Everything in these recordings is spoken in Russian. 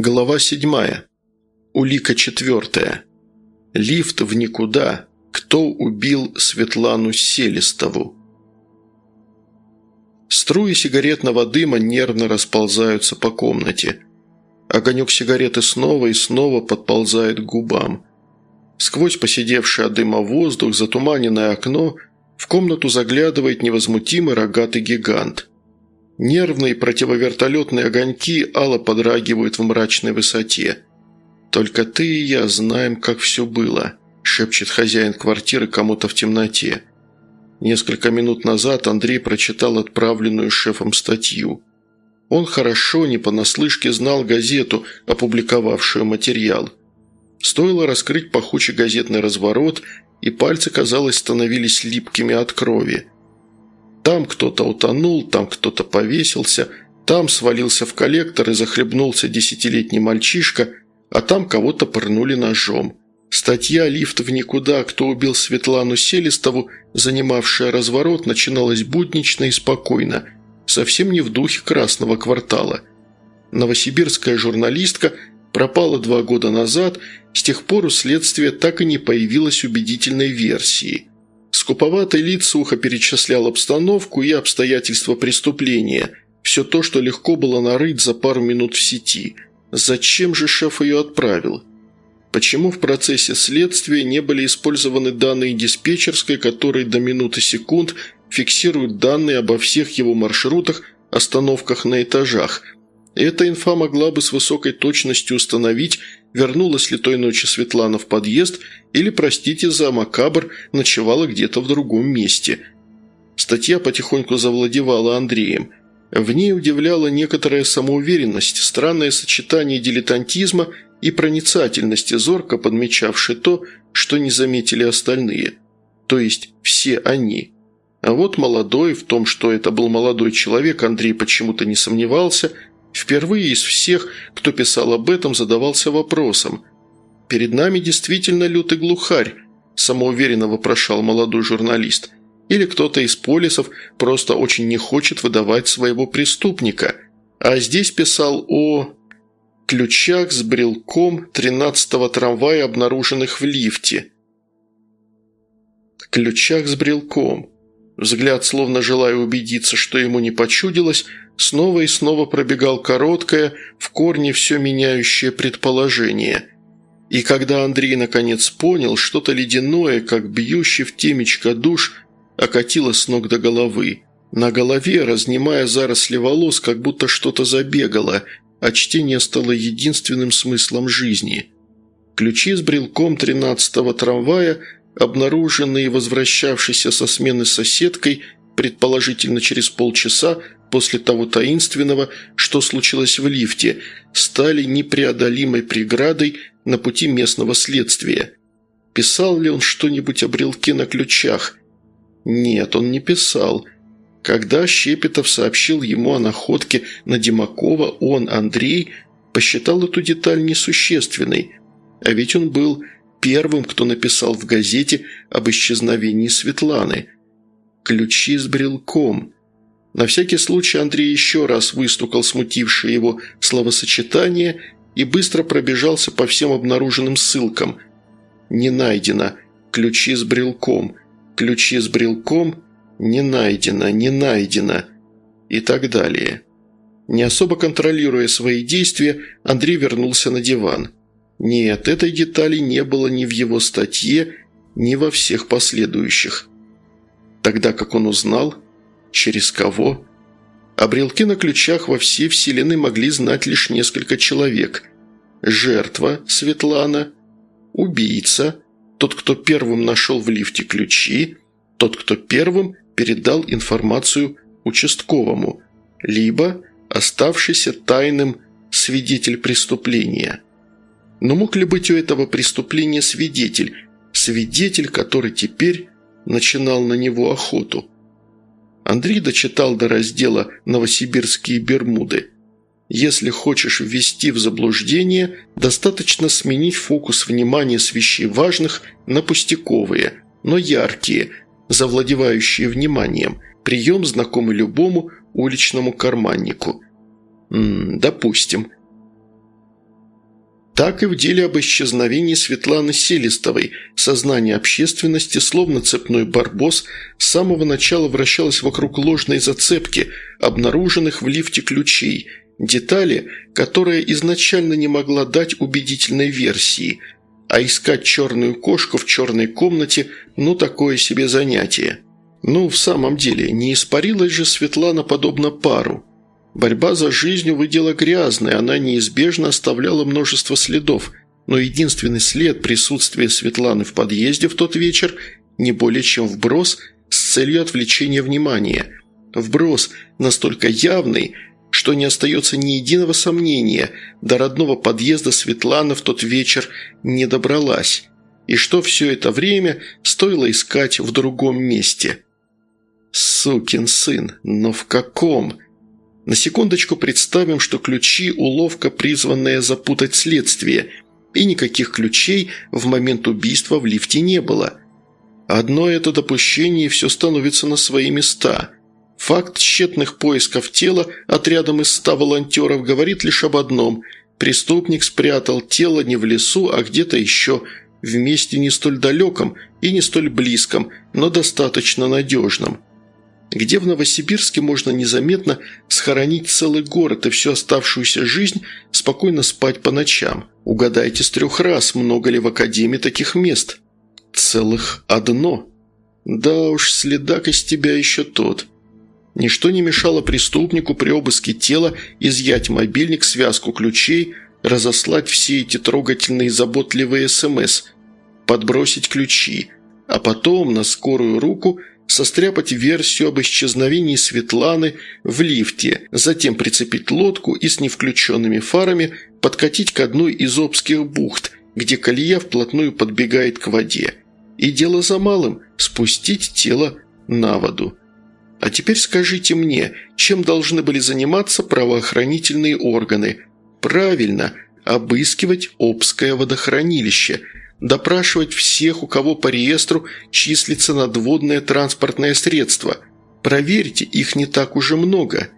Глава седьмая. Улика четвертая. Лифт в никуда. Кто убил Светлану Селестову? Струи сигаретного дыма нервно расползаются по комнате. Огонек сигареты снова и снова подползает к губам. Сквозь посидевший от дыма воздух, затуманенное окно, в комнату заглядывает невозмутимый рогатый гигант. Нервные противовертолетные огоньки ало подрагивают в мрачной высоте. «Только ты и я знаем, как все было», – шепчет хозяин квартиры кому-то в темноте. Несколько минут назад Андрей прочитал отправленную шефом статью. Он хорошо, не понаслышке знал газету, опубликовавшую материал. Стоило раскрыть пахучий газетный разворот, и пальцы, казалось, становились липкими от крови – там кто-то утонул, там кто-то повесился, там свалился в коллектор и захлебнулся десятилетний мальчишка, а там кого-то пырнули ножом. Статья «Лифт в никуда. Кто убил Светлану Селестову», занимавшая разворот, начиналась буднично и спокойно, совсем не в духе Красного квартала. Новосибирская журналистка пропала два года назад, с тех пор у следствия так и не появилось убедительной версии. Скуповатый лиц сухо перечислял обстановку и обстоятельства преступления. Все то, что легко было нарыть за пару минут в сети. Зачем же шеф ее отправил? Почему в процессе следствия не были использованы данные диспетчерской, которые до минуты секунд фиксируют данные обо всех его маршрутах, остановках на этажах – эта инфа могла бы с высокой точностью установить, вернулась ли той ночью Светлана в подъезд или, простите за макабр, ночевала где-то в другом месте. Статья потихоньку завладевала Андреем. В ней удивляла некоторая самоуверенность, странное сочетание дилетантизма и проницательности, зорко подмечавшей то, что не заметили остальные. То есть все они. А вот молодой, в том, что это был молодой человек, Андрей почему-то не сомневался – Впервые из всех, кто писал об этом, задавался вопросом. «Перед нами действительно лютый глухарь», – самоуверенно вопрошал молодой журналист. «Или кто-то из полисов просто очень не хочет выдавать своего преступника». А здесь писал о ключах с брелком 13-го трамвая, обнаруженных в лифте. Ключах с брелком. Взгляд, словно желая убедиться, что ему не почудилось, снова и снова пробегал короткое, в корне все меняющее предположение. И когда Андрей наконец понял, что-то ледяное, как бьющий в темечко душ, окатило с ног до головы. На голове, разнимая заросли волос, как будто что-то забегало, а чтение стало единственным смыслом жизни. Ключи с брелком тринадцатого трамвая – обнаруженный и возвращавшийся со смены соседкой, предположительно через полчаса после того таинственного, что случилось в лифте, стали непреодолимой преградой на пути местного следствия. Писал ли он что-нибудь о брелке на ключах? Нет, он не писал. Когда Щепетов сообщил ему о находке на Димакова, он, Андрей, посчитал эту деталь несущественной. А ведь он был первым, кто написал в газете об исчезновении Светланы. Ключи с брелком. На всякий случай Андрей еще раз выстукал смутившее его словосочетание и быстро пробежался по всем обнаруженным ссылкам. Не найдено. Ключи с брелком. Ключи с брелком. Не найдено, не найдено. И так далее. Не особо контролируя свои действия, Андрей вернулся на диван. Нет, этой детали не было ни в его статье, ни во всех последующих. Тогда как он узнал, через кого? О брелке на ключах во всей вселенной могли знать лишь несколько человек. Жертва Светлана, убийца, тот, кто первым нашел в лифте ключи, тот, кто первым передал информацию участковому, либо оставшийся тайным свидетель преступления – но мог ли быть у этого преступления свидетель? Свидетель, который теперь начинал на него охоту. Андрей дочитал до раздела «Новосибирские Бермуды». Если хочешь ввести в заблуждение, достаточно сменить фокус внимания с вещей важных на пустяковые, но яркие, завладевающие вниманием, прием, знакомый любому уличному карманнику. М -м, допустим – Так и в деле об исчезновении Светланы Селистовой. Сознание общественности, словно цепной барбос, с самого начала вращалось вокруг ложной зацепки, обнаруженных в лифте ключей, детали, которая изначально не могла дать убедительной версии, а искать черную кошку в черной комнате – ну такое себе занятие. Ну, в самом деле, не испарилась же Светлана подобно пару – Борьба за жизнь, увы, дело грязное, она неизбежно оставляла множество следов, но единственный след присутствия Светланы в подъезде в тот вечер не более чем вброс с целью отвлечения внимания. Вброс настолько явный, что не остается ни единого сомнения, до родного подъезда Светлана в тот вечер не добралась, и что все это время стоило искать в другом месте. «Сукин сын, но в каком?» На секундочку представим, что ключи – уловка, призванная запутать следствие, и никаких ключей в момент убийства в лифте не было. Одно это допущение, и все становится на свои места. Факт тщетных поисков тела отрядом из ста волонтеров говорит лишь об одном – преступник спрятал тело не в лесу, а где-то еще, в месте не столь далеком и не столь близком, но достаточно надежном – где в Новосибирске можно незаметно схоронить целый город и всю оставшуюся жизнь спокойно спать по ночам. Угадайте с трех раз, много ли в Академии таких мест? Целых одно. Да уж, следак из тебя еще тот. Ничто не мешало преступнику при обыске тела изъять мобильник, связку ключей, разослать все эти трогательные заботливые СМС, подбросить ключи, а потом на скорую руку – состряпать версию об исчезновении Светланы в лифте, затем прицепить лодку и с невключенными фарами подкатить к одной из Обских бухт, где колея вплотную подбегает к воде. И дело за малым – спустить тело на воду. А теперь скажите мне, чем должны были заниматься правоохранительные органы? Правильно, обыскивать Обское водохранилище – допрашивать всех, у кого по реестру числится надводное транспортное средство. Проверьте, их не так уже много.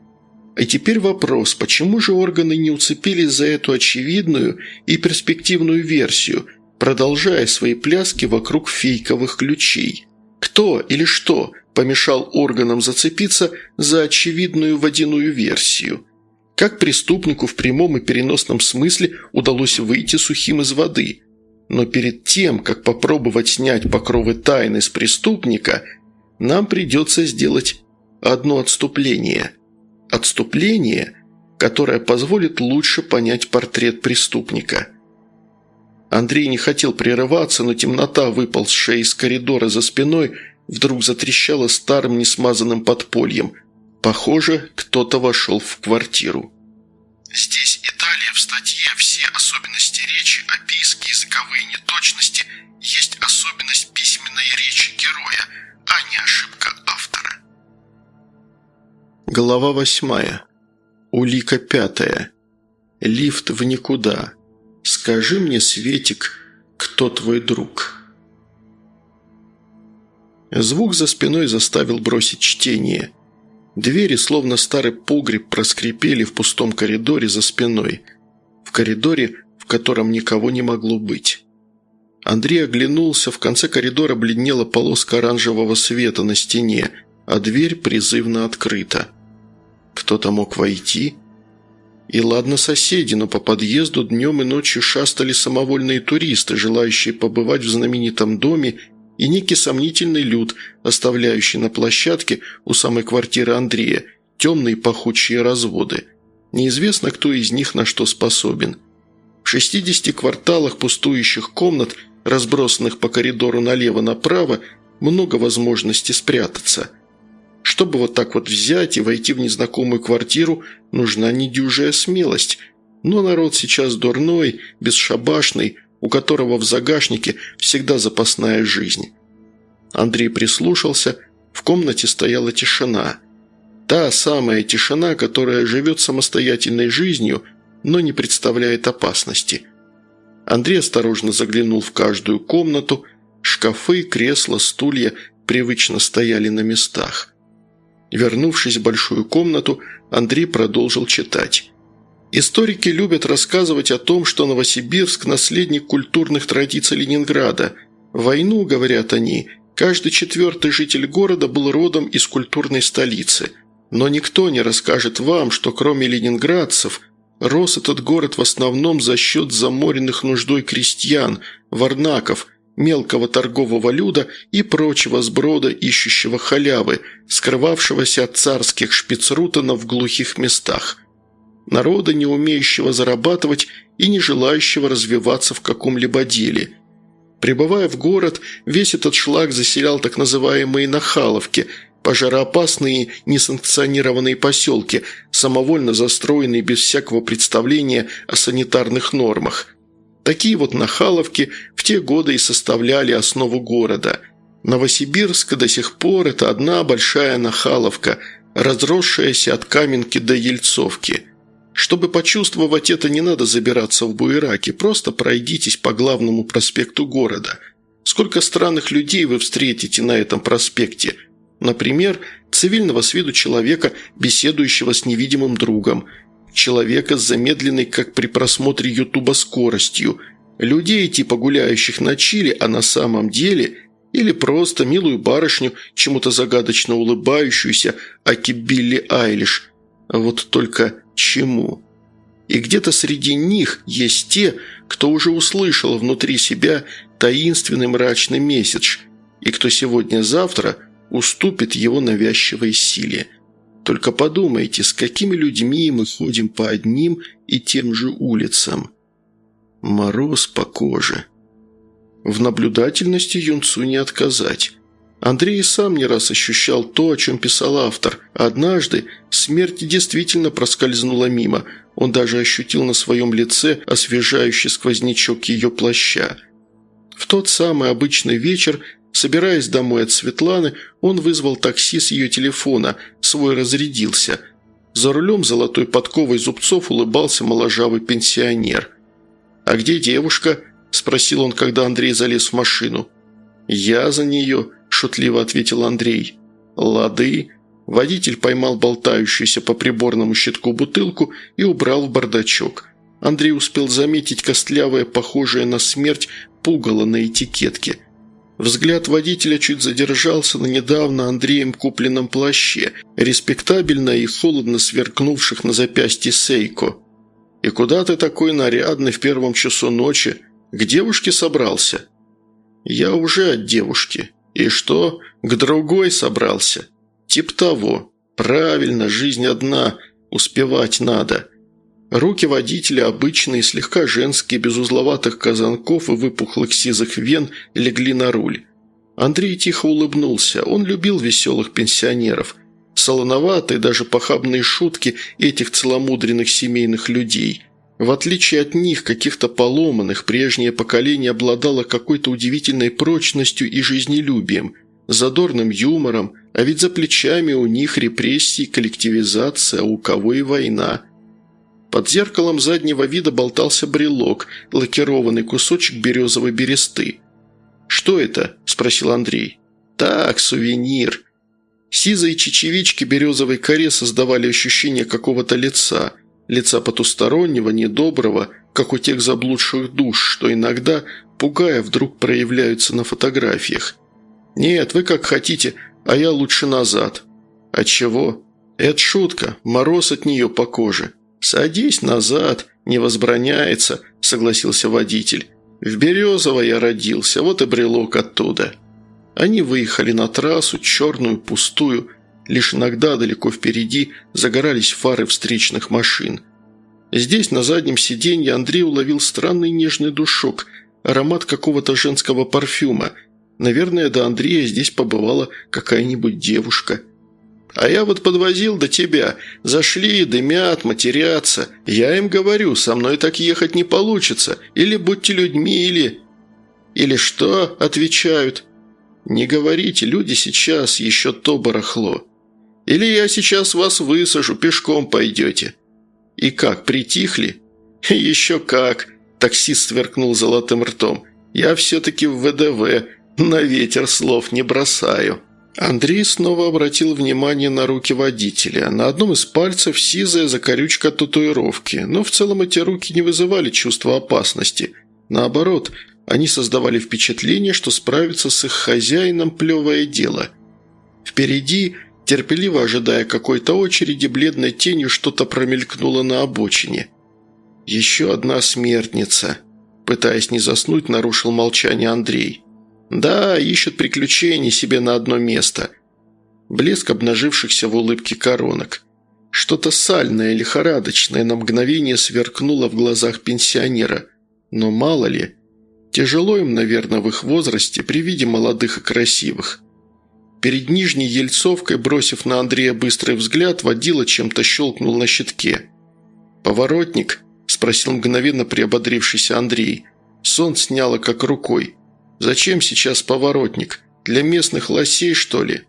И теперь вопрос, почему же органы не уцепились за эту очевидную и перспективную версию, продолжая свои пляски вокруг фейковых ключей? Кто или что помешал органам зацепиться за очевидную водяную версию? Как преступнику в прямом и переносном смысле удалось выйти сухим из воды – но перед тем, как попробовать снять покровы тайны с преступника, нам придется сделать одно отступление. Отступление, которое позволит лучше понять портрет преступника. Андрей не хотел прерываться, но темнота, выползшая из коридора за спиной, вдруг затрещала старым несмазанным подпольем. Похоже, кто-то вошел в квартиру. Здесь в статье «Все особенности речи, описки, языковые неточности» есть особенность письменной речи героя, а не ошибка автора. Глава восьмая. Улика пятая. Лифт в никуда. Скажи мне, Светик, кто твой друг?» Звук за спиной заставил бросить чтение – Двери, словно старый погреб, проскрипели в пустом коридоре за спиной. В коридоре, в котором никого не могло быть. Андрей оглянулся, в конце коридора бледнела полоска оранжевого света на стене, а дверь призывно открыта. Кто-то мог войти? И ладно соседи, но по подъезду днем и ночью шастали самовольные туристы, желающие побывать в знаменитом доме и некий сомнительный люд, оставляющий на площадке у самой квартиры Андрея темные пахучие разводы. Неизвестно, кто из них на что способен. В 60 кварталах пустующих комнат, разбросанных по коридору налево-направо, много возможностей спрятаться. Чтобы вот так вот взять и войти в незнакомую квартиру, нужна недюжая смелость. Но народ сейчас дурной, бесшабашный, у которого в загашнике всегда запасная жизнь. Андрей прислушался, в комнате стояла тишина. Та самая тишина, которая живет самостоятельной жизнью, но не представляет опасности. Андрей осторожно заглянул в каждую комнату, шкафы, кресла, стулья привычно стояли на местах. Вернувшись в большую комнату, Андрей продолжил читать. Историки любят рассказывать о том, что Новосибирск – наследник культурных традиций Ленинграда. Войну, говорят они, каждый четвертый житель города был родом из культурной столицы. Но никто не расскажет вам, что кроме ленинградцев, рос этот город в основном за счет заморенных нуждой крестьян, варнаков, мелкого торгового люда и прочего сброда, ищущего халявы, скрывавшегося от царских шпицрутанов в глухих местах – народа, не умеющего зарабатывать и не желающего развиваться в каком-либо деле. Прибывая в город, весь этот шлак заселял так называемые «нахаловки», пожароопасные несанкционированные поселки, самовольно застроенные без всякого представления о санитарных нормах. Такие вот нахаловки в те годы и составляли основу города. Новосибирск до сих пор – это одна большая нахаловка, разросшаяся от Каменки до Ельцовки – чтобы почувствовать это, не надо забираться в буераки, просто пройдитесь по главному проспекту города. Сколько странных людей вы встретите на этом проспекте? Например, цивильного с виду человека, беседующего с невидимым другом, человека с замедленной, как при просмотре ютуба, скоростью, людей типа гуляющих на чили, а на самом деле – или просто милую барышню, чему-то загадочно улыбающуюся, аки Билли Айлиш. Вот только чему. И где-то среди них есть те, кто уже услышал внутри себя таинственный мрачный месяц, и кто сегодня-завтра уступит его навязчивой силе. Только подумайте, с какими людьми мы ходим по одним и тем же улицам. Мороз по коже. В наблюдательности юнцу не отказать. Андрей сам не раз ощущал то, о чем писал автор. Однажды смерть действительно проскользнула мимо. Он даже ощутил на своем лице освежающий сквознячок ее плаща. В тот самый обычный вечер, собираясь домой от Светланы, он вызвал такси с ее телефона, свой разрядился. За рулем золотой подковой зубцов улыбался моложавый пенсионер. «А где девушка?» – спросил он, когда Андрей залез в машину. «Я за нее», – шутливо ответил Андрей. «Лады». Водитель поймал болтающуюся по приборному щитку бутылку и убрал в бардачок. Андрей успел заметить костлявое, похожее на смерть, пугало на этикетке. Взгляд водителя чуть задержался на недавно Андреем купленном плаще, респектабельно и холодно сверкнувших на запястье Сейко. «И куда ты такой нарядный в первом часу ночи? К девушке собрался?» «Я уже от девушки. И что, к другой собрался? Тип того. Правильно, жизнь одна, успевать надо». Руки водителя, обычные, слегка женские, без узловатых казанков и выпуклых сизых вен, легли на руль. Андрей тихо улыбнулся. Он любил веселых пенсионеров. Солоноватые, даже похабные шутки этих целомудренных семейных людей – в отличие от них, каких-то поломанных, прежнее поколение обладало какой-то удивительной прочностью и жизнелюбием, задорным юмором, а ведь за плечами у них репрессии, коллективизация, а у кого и война. Под зеркалом заднего вида болтался брелок, лакированный кусочек березовой бересты. «Что это?» – спросил Андрей. «Так, сувенир». Сизые чечевички березовой коре создавали ощущение какого-то лица – лица потустороннего, недоброго, как у тех заблудших душ, что иногда, пугая, вдруг проявляются на фотографиях. «Нет, вы как хотите, а я лучше назад». «А чего?» «Это шутка, мороз от нее по коже». «Садись назад, не возбраняется», – согласился водитель. «В Березово я родился, вот и брелок оттуда». Они выехали на трассу, черную, пустую, Лишь иногда далеко впереди загорались фары встречных машин. Здесь, на заднем сиденье, Андрей уловил странный нежный душок, аромат какого-то женского парфюма. Наверное, до Андрея здесь побывала какая-нибудь девушка. А я вот подвозил до тебя. Зашли, дымят, матерятся. Я им говорю, со мной так ехать не получится. Или будьте людьми, или... Или что? Отвечают. Не говорите, люди сейчас еще то барахло. Или я сейчас вас высажу, пешком пойдете». «И как, притихли?» «Еще как!» – таксист сверкнул золотым ртом. «Я все-таки в ВДВ, на ветер слов не бросаю». Андрей снова обратил внимание на руки водителя. На одном из пальцев сизая закорючка татуировки, но в целом эти руки не вызывали чувства опасности. Наоборот, они создавали впечатление, что справиться с их хозяином – плевое дело. Впереди, терпеливо ожидая какой-то очереди, бледной тенью что-то промелькнуло на обочине. «Еще одна смертница», – пытаясь не заснуть, нарушил молчание Андрей – да, ищут приключений себе на одно место. Блеск обнажившихся в улыбке коронок. Что-то сальное, лихорадочное на мгновение сверкнуло в глазах пенсионера. Но мало ли. Тяжело им, наверное, в их возрасте при виде молодых и красивых. Перед нижней Ельцовкой, бросив на Андрея быстрый взгляд, водила чем-то щелкнул на щитке. «Поворотник?» – спросил мгновенно приободрившийся Андрей. Сон сняло как рукой. Зачем сейчас поворотник? Для местных лосей, что ли?»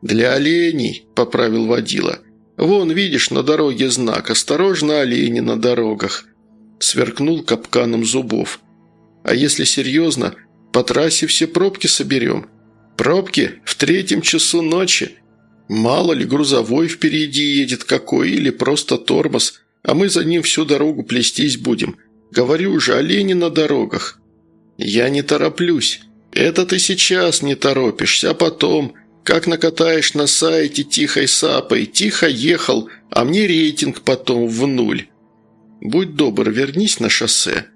«Для оленей», – поправил водила. «Вон, видишь, на дороге знак. Осторожно, олени на дорогах». Сверкнул капканом зубов. «А если серьезно, по трассе все пробки соберем. Пробки в третьем часу ночи. Мало ли, грузовой впереди едет какой или просто тормоз, а мы за ним всю дорогу плестись будем. Говорю же, олени на дорогах». «Я не тороплюсь. Это ты сейчас не торопишься, а потом, как накатаешь на сайте тихой сапой, тихо ехал, а мне рейтинг потом в нуль. Будь добр, вернись на шоссе.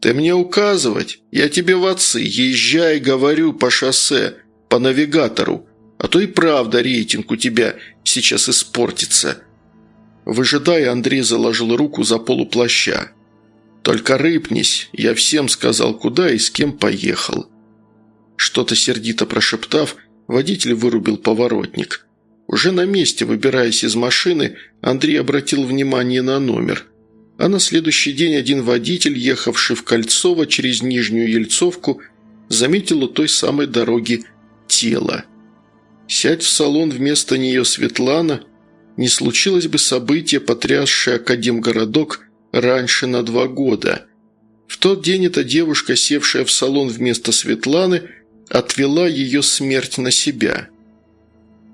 Ты мне указывать, я тебе в отцы, езжай, говорю, по шоссе, по навигатору, а то и правда рейтинг у тебя сейчас испортится». Выжидая, Андрей заложил руку за полуплаща. «Только рыпнись, я всем сказал, куда и с кем поехал». Что-то сердито прошептав, водитель вырубил поворотник. Уже на месте, выбираясь из машины, Андрей обратил внимание на номер. А на следующий день один водитель, ехавший в Кольцово через Нижнюю Ельцовку, заметил у той самой дороги тело. Сядь в салон вместо нее Светлана, не случилось бы событие, потрясшее Академгородок – раньше на два года. В тот день эта девушка, севшая в салон вместо Светланы, отвела ее смерть на себя.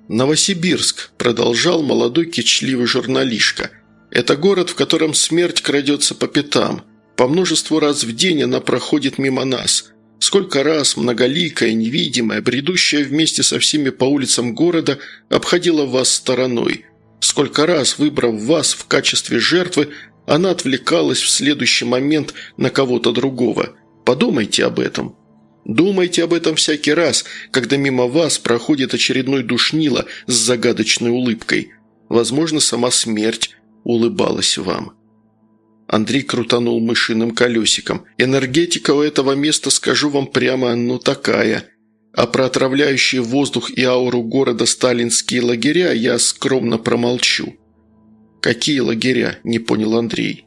«Новосибирск», – продолжал молодой кичливый журналишка. «Это город, в котором смерть крадется по пятам. По множеству раз в день она проходит мимо нас. Сколько раз многоликая, невидимая, бредущая вместе со всеми по улицам города, обходила вас стороной. Сколько раз, выбрав вас в качестве жертвы, она отвлекалась в следующий момент на кого-то другого. Подумайте об этом. Думайте об этом всякий раз, когда мимо вас проходит очередной душнило с загадочной улыбкой. Возможно, сама смерть улыбалась вам. Андрей крутанул мышиным колесиком. «Энергетика у этого места, скажу вам прямо, ну такая. А про отравляющий воздух и ауру города сталинские лагеря я скромно промолчу». «Какие лагеря?» – не понял Андрей.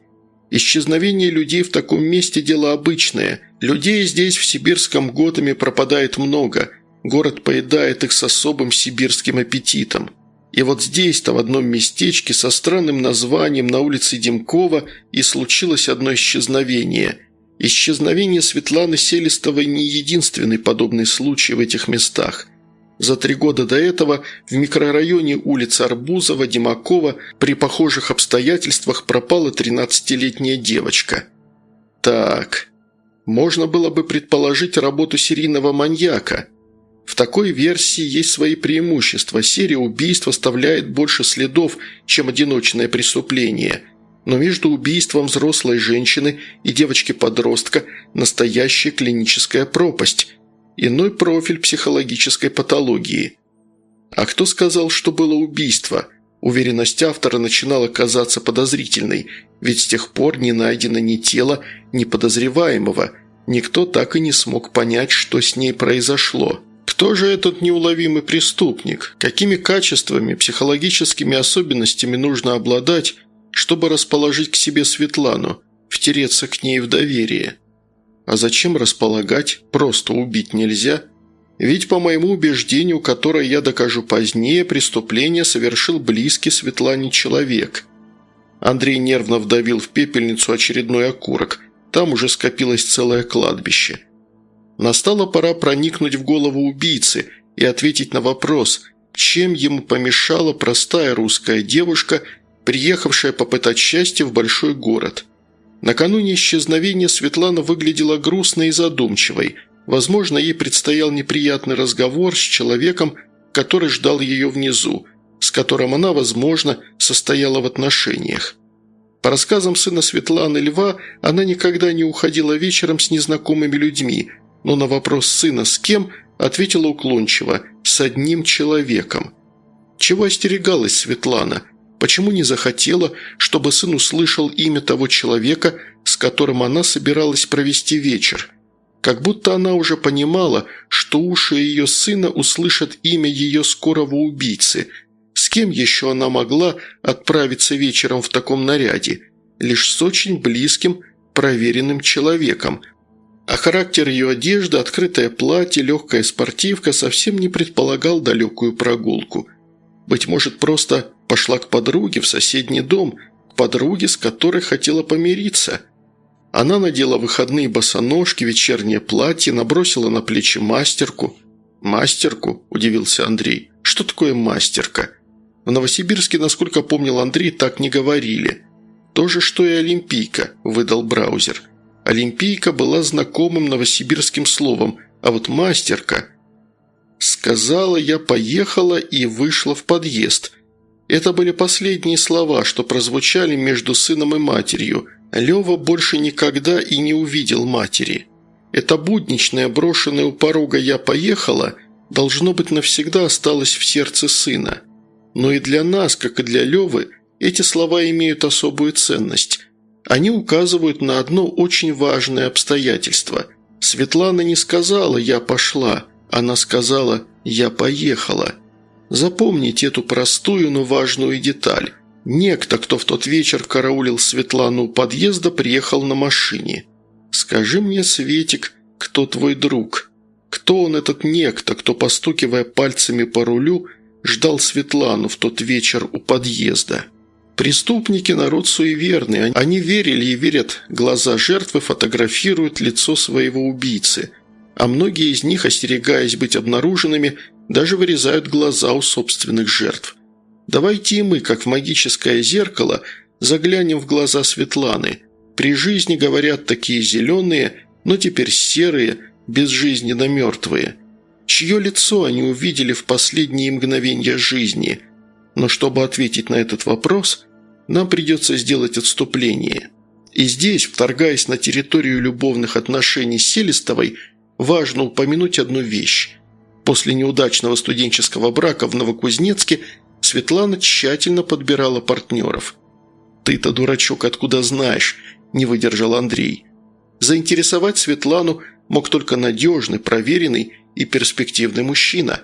«Исчезновение людей в таком месте – дело обычное. Людей здесь, в сибирском Готаме, пропадает много. Город поедает их с особым сибирским аппетитом. И вот здесь-то, в одном местечке со странным названием на улице Демкова, и случилось одно исчезновение. Исчезновение Светланы Селистовой не единственный подобный случай в этих местах. За три года до этого в микрорайоне улиц Арбузова, Димакова при похожих обстоятельствах пропала 13-летняя девочка. Так, можно было бы предположить работу серийного маньяка. В такой версии есть свои преимущества. Серия убийств оставляет больше следов, чем одиночное преступление. Но между убийством взрослой женщины и девочки-подростка настоящая клиническая пропасть – иной профиль психологической патологии. А кто сказал, что было убийство? Уверенность автора начинала казаться подозрительной, ведь с тех пор не найдено ни тело, ни подозреваемого. Никто так и не смог понять, что с ней произошло. Кто же этот неуловимый преступник? Какими качествами, психологическими особенностями нужно обладать, чтобы расположить к себе Светлану, втереться к ней в доверие? А зачем располагать, просто убить нельзя? Ведь, по моему убеждению, которое я докажу позднее, преступление совершил близкий Светлане человек. Андрей нервно вдавил в пепельницу очередной окурок. Там уже скопилось целое кладбище. Настала пора проникнуть в голову убийцы и ответить на вопрос, чем ему помешала простая русская девушка, приехавшая попытать счастье в большой город. Накануне исчезновения Светлана выглядела грустной и задумчивой. Возможно, ей предстоял неприятный разговор с человеком, который ждал ее внизу, с которым она, возможно, состояла в отношениях. По рассказам сына Светланы Льва, она никогда не уходила вечером с незнакомыми людьми, но на вопрос сына «с кем?» ответила уклончиво «с одним человеком». Чего остерегалась Светлана? Почему не захотела, чтобы сын услышал имя того человека, с которым она собиралась провести вечер? Как будто она уже понимала, что уши ее сына услышат имя ее скорого убийцы – с кем еще она могла отправиться вечером в таком наряде? Лишь с очень близким, проверенным человеком. А характер ее одежды, открытое платье, легкая спортивка совсем не предполагал далекую прогулку. Быть может, просто пошла к подруге в соседний дом, к подруге, с которой хотела помириться. Она надела выходные босоножки, вечернее платье, набросила на плечи мастерку. «Мастерку?» – удивился Андрей. «Что такое мастерка?» В Новосибирске, насколько помнил Андрей, так не говорили. То же, что и «Олимпийка», – выдал браузер. «Олимпийка» была знакомым новосибирским словом, а вот «мастерка» Сказала я, поехала и вышла в подъезд. Это были последние слова, что прозвучали между сыном и матерью. Лева больше никогда и не увидел матери. Это будничное, брошенное у порога «я поехала» должно быть навсегда осталось в сердце сына. Но и для нас, как и для Левы, эти слова имеют особую ценность. Они указывают на одно очень важное обстоятельство. Светлана не сказала «я пошла», она сказала «я поехала». Запомните эту простую, но важную деталь. Некто, кто в тот вечер караулил Светлану у подъезда, приехал на машине. «Скажи мне, Светик, кто твой друг? Кто он этот некто, кто, постукивая пальцами по рулю, ждал Светлану в тот вечер у подъезда. Преступники – народ суеверный. Они верили и верят. Глаза жертвы фотографируют лицо своего убийцы. А многие из них, остерегаясь быть обнаруженными, даже вырезают глаза у собственных жертв. Давайте и мы, как в магическое зеркало, заглянем в глаза Светланы. При жизни, говорят, такие зеленые, но теперь серые, безжизненно мертвые – чье лицо они увидели в последние мгновения жизни. Но чтобы ответить на этот вопрос, нам придется сделать отступление. И здесь, вторгаясь на территорию любовных отношений с Селестовой, важно упомянуть одну вещь. После неудачного студенческого брака в Новокузнецке Светлана тщательно подбирала партнеров. «Ты-то, дурачок, откуда знаешь?» – не выдержал Андрей. Заинтересовать Светлану мог только надежный, проверенный и перспективный мужчина.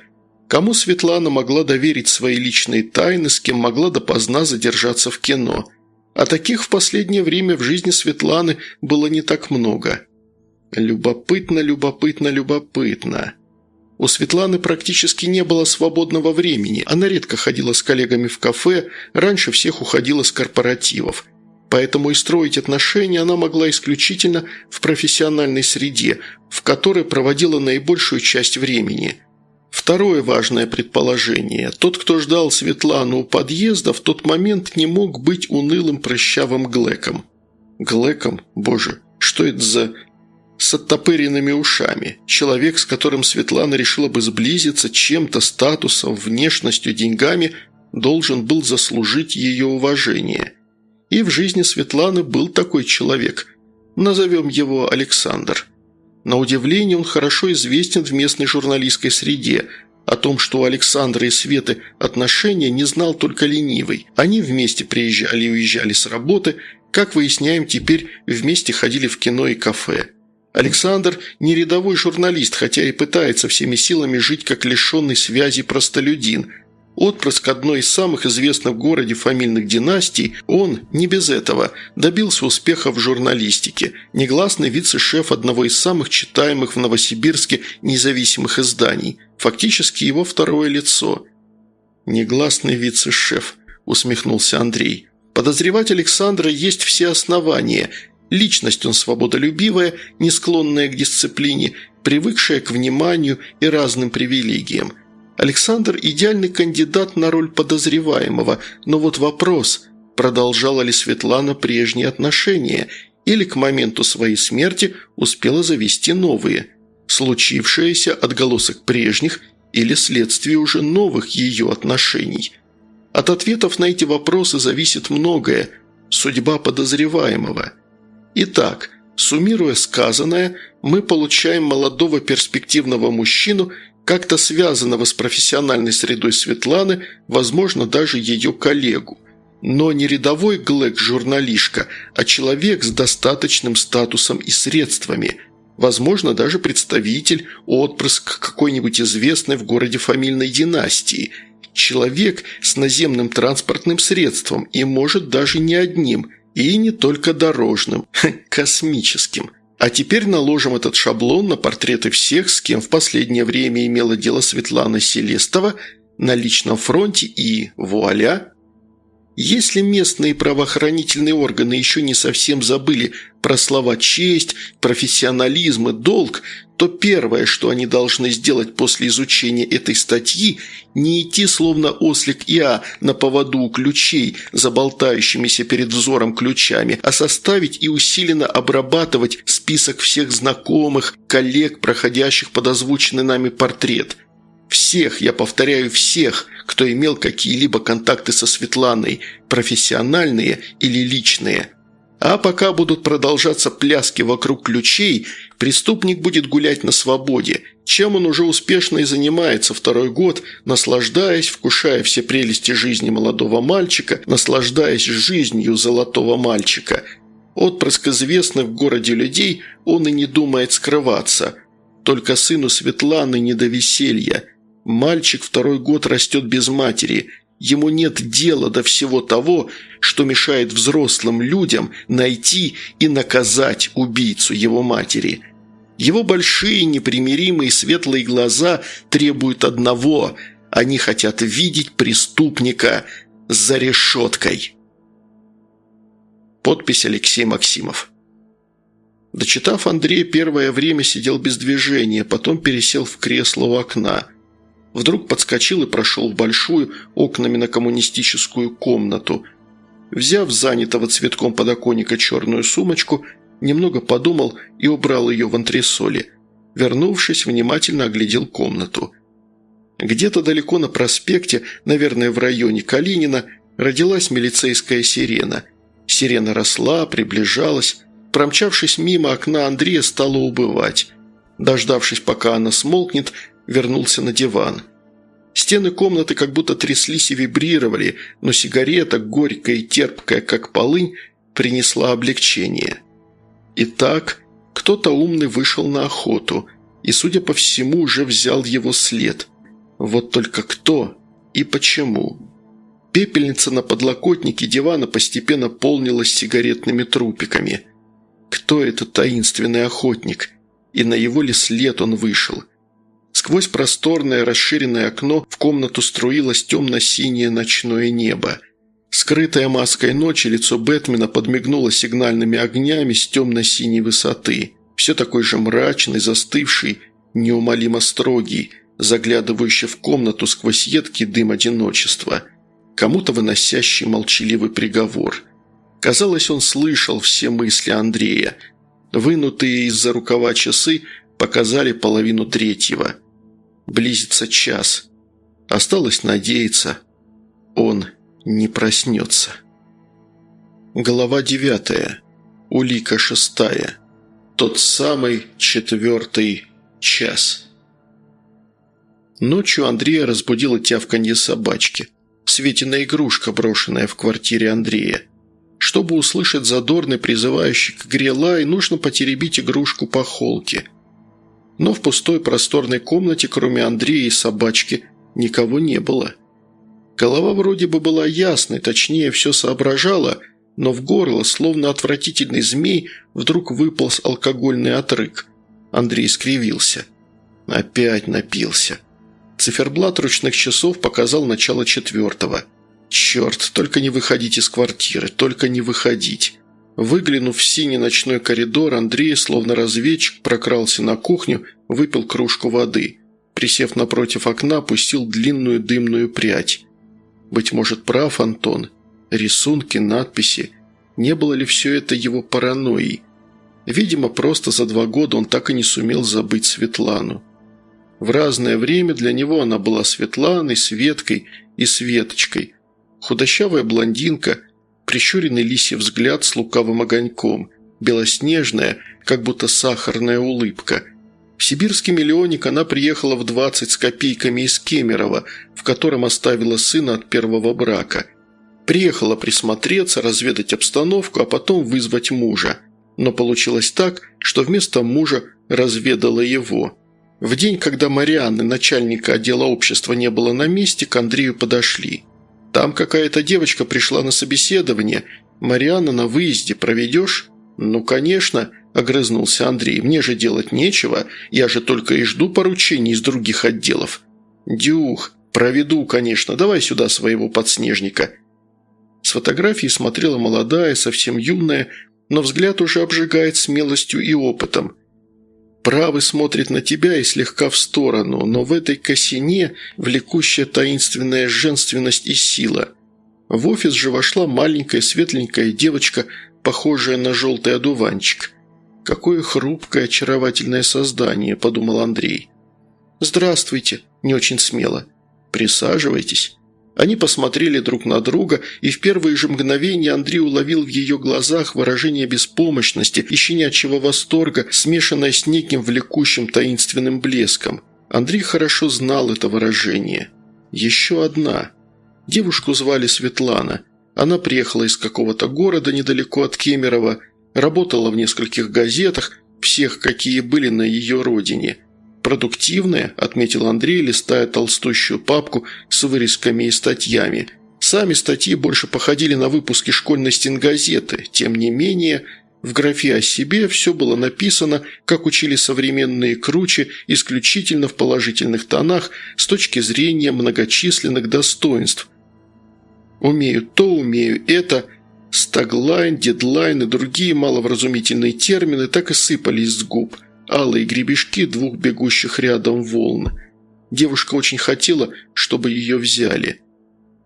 Кому Светлана могла доверить свои личные тайны, с кем могла допоздна задержаться в кино. А таких в последнее время в жизни Светланы было не так много. Любопытно, любопытно, любопытно. У Светланы практически не было свободного времени. Она редко ходила с коллегами в кафе, раньше всех уходила с корпоративов. Поэтому и строить отношения она могла исключительно в профессиональной среде, в которой проводила наибольшую часть времени. Второе важное предположение. Тот, кто ждал Светлану у подъезда, в тот момент не мог быть унылым прыщавым Глэком. Глэком? Боже, что это за... С оттопыренными ушами. Человек, с которым Светлана решила бы сблизиться чем-то, статусом, внешностью, деньгами, должен был заслужить ее уважение. И в жизни Светланы был такой человек. Назовем его Александр. На удивление он хорошо известен в местной журналистской среде. О том, что у Александра и Светы отношения, не знал только ленивый. Они вместе приезжали и уезжали с работы, как выясняем теперь, вместе ходили в кино и кафе. Александр не рядовой журналист, хотя и пытается всеми силами жить как лишенный связи простолюдин – Отпрыск одной из самых известных в городе фамильных династий, он, не без этого, добился успеха в журналистике, негласный вице-шеф одного из самых читаемых в Новосибирске независимых изданий, фактически его второе лицо. «Негласный вице-шеф», – усмехнулся Андрей. «Подозревать Александра есть все основания. Личность он свободолюбивая, не склонная к дисциплине, привыкшая к вниманию и разным привилегиям. Александр – идеальный кандидат на роль подозреваемого, но вот вопрос, продолжала ли Светлана прежние отношения или к моменту своей смерти успела завести новые, случившееся отголосок прежних или следствие уже новых ее отношений. От ответов на эти вопросы зависит многое, судьба подозреваемого. Итак, суммируя сказанное, мы получаем молодого перспективного мужчину, как-то связанного с профессиональной средой Светланы, возможно, даже ее коллегу. Но не рядовой Глэк-журналишка, а человек с достаточным статусом и средствами, возможно, даже представитель, отпрыск какой-нибудь известной в городе фамильной династии, человек с наземным транспортным средством и, может, даже не одним, и не только дорожным, космическим. А теперь наложим этот шаблон на портреты всех, с кем в последнее время имела дело Светлана Селестова на личном фронте и, вуаля, если местные правоохранительные органы еще не совсем забыли про слова «честь», «профессионализм» и «долг», то первое, что они должны сделать после изучения этой статьи, не идти словно ослик Иа на поводу ключей, заболтающимися перед взором ключами, а составить и усиленно обрабатывать список всех знакомых, коллег, проходящих под озвученный нами портрет – всех, я повторяю, всех, кто имел какие-либо контакты со Светланой, профессиональные или личные. А пока будут продолжаться пляски вокруг ключей, преступник будет гулять на свободе, чем он уже успешно и занимается второй год, наслаждаясь, вкушая все прелести жизни молодого мальчика, наслаждаясь жизнью золотого мальчика. Отпрыск известных в городе людей он и не думает скрываться. Только сыну Светланы не до веселья – Мальчик второй год растет без матери. Ему нет дела до всего того, что мешает взрослым людям найти и наказать убийцу его матери. Его большие, непримиримые светлые глаза требуют одного – они хотят видеть преступника за решеткой. Подпись Алексей Максимов. Дочитав, Андрей первое время сидел без движения, потом пересел в кресло у окна – Вдруг подскочил и прошел в большую, окнами на коммунистическую комнату. Взяв занятого цветком подоконника черную сумочку, немного подумал и убрал ее в антресоли. Вернувшись, внимательно оглядел комнату. Где-то далеко на проспекте, наверное, в районе Калинина, родилась милицейская сирена. Сирена росла, приближалась. Промчавшись мимо окна, Андрея стала убывать. Дождавшись, пока она смолкнет, вернулся на диван. Стены комнаты как будто тряслись и вибрировали, но сигарета, горькая и терпкая, как полынь, принесла облегчение. Итак, кто-то умный вышел на охоту и, судя по всему, уже взял его след. Вот только кто и почему? Пепельница на подлокотнике дивана постепенно полнилась сигаретными трупиками. Кто этот таинственный охотник? И на его ли след он вышел – Сквозь просторное расширенное окно в комнату струилось темно-синее ночное небо. Скрытое маской ночи лицо Бэтмена подмигнуло сигнальными огнями с темно-синей высоты. Все такой же мрачный, застывший, неумолимо строгий, заглядывающий в комнату сквозь едкий дым одиночества. Кому-то выносящий молчаливый приговор. Казалось, он слышал все мысли Андрея. Вынутые из-за рукава часы показали половину третьего – Близится час. Осталось надеяться, он не проснется. Глава девятая. Улика шестая. Тот самый четвертый час. Ночью Андрея разбудила тявканье собачки. Светина игрушка, брошенная в квартире Андрея. Чтобы услышать задорный, призывающий к игре лай, нужно потеребить игрушку по холке – но в пустой просторной комнате, кроме Андрея и собачки, никого не было. Голова вроде бы была ясной, точнее, все соображала, но в горло, словно отвратительный змей, вдруг выполз алкогольный отрык. Андрей скривился. Опять напился. Циферблат ручных часов показал начало четвертого. «Черт, только не выходить из квартиры, только не выходить». Выглянув в синий ночной коридор, Андрей, словно разведчик, прокрался на кухню, выпил кружку воды. Присев напротив окна, пустил длинную дымную прядь. Быть может, прав Антон. Рисунки, надписи. Не было ли все это его паранойей? Видимо, просто за два года он так и не сумел забыть Светлану. В разное время для него она была Светланой, Светкой и Светочкой. Худощавая блондинка, прищуренный лисий взгляд с лукавым огоньком, белоснежная, как будто сахарная улыбка. В сибирский миллионник она приехала в 20 с копейками из Кемерово, в котором оставила сына от первого брака. Приехала присмотреться, разведать обстановку, а потом вызвать мужа. Но получилось так, что вместо мужа разведала его. В день, когда Марианны, начальника отдела общества, не было на месте, к Андрею подошли – там какая-то девочка пришла на собеседование. Марианна на выезде проведешь?» «Ну, конечно», – огрызнулся Андрей. «Мне же делать нечего. Я же только и жду поручений из других отделов». «Дюх, проведу, конечно. Давай сюда своего подснежника». С фотографии смотрела молодая, совсем юная, но взгляд уже обжигает смелостью и опытом. Правый смотрит на тебя и слегка в сторону, но в этой косине влекущая таинственная женственность и сила. В офис же вошла маленькая светленькая девочка, похожая на желтый одуванчик. «Какое хрупкое, очаровательное создание», – подумал Андрей. «Здравствуйте», – не очень смело. «Присаживайтесь». Они посмотрели друг на друга, и в первые же мгновения Андрей уловил в ее глазах выражение беспомощности и щенячьего восторга, смешанное с неким влекущим таинственным блеском. Андрей хорошо знал это выражение. Еще одна. Девушку звали Светлана. Она приехала из какого-то города недалеко от Кемерово, работала в нескольких газетах, всех, какие были на ее родине – «Продуктивная», – отметил Андрей, листая толстущую папку с вырезками и статьями. Сами статьи больше походили на выпуски школьной стенгазеты. Тем не менее, в графе о себе все было написано, как учили современные круче, исключительно в положительных тонах с точки зрения многочисленных достоинств. «Умею то, умею это», Стаглайн, дедлайн и другие маловразумительные термины так и сыпались с губ – алые гребешки двух бегущих рядом волн. Девушка очень хотела, чтобы ее взяли.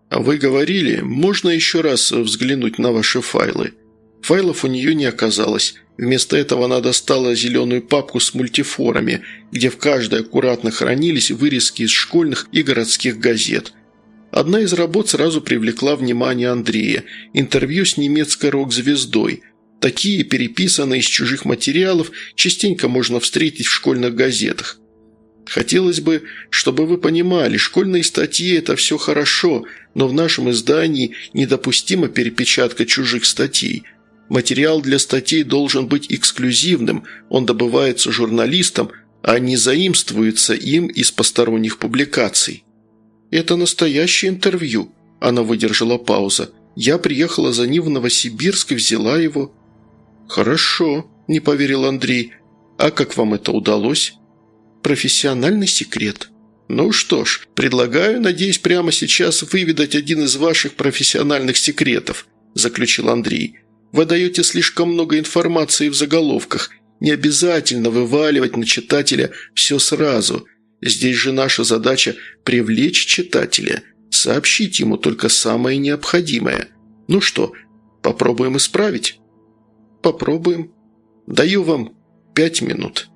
«А вы говорили, можно еще раз взглянуть на ваши файлы?» Файлов у нее не оказалось. Вместо этого она достала зеленую папку с мультифорами, где в каждой аккуратно хранились вырезки из школьных и городских газет. Одна из работ сразу привлекла внимание Андрея – интервью с немецкой рок-звездой – Такие, переписанные из чужих материалов, частенько можно встретить в школьных газетах. Хотелось бы, чтобы вы понимали, школьные статьи – это все хорошо, но в нашем издании недопустима перепечатка чужих статей. Материал для статей должен быть эксклюзивным, он добывается журналистом, а не заимствуется им из посторонних публикаций. «Это настоящее интервью», – она выдержала пауза. «Я приехала за ним в Новосибирск и взяла его». «Хорошо», – не поверил Андрей. «А как вам это удалось?» «Профессиональный секрет». «Ну что ж, предлагаю, надеюсь, прямо сейчас выведать один из ваших профессиональных секретов», – заключил Андрей. «Вы даете слишком много информации в заголовках. Не обязательно вываливать на читателя все сразу. Здесь же наша задача – привлечь читателя, сообщить ему только самое необходимое. Ну что, попробуем исправить?» «Попробуем. Даю вам пять минут».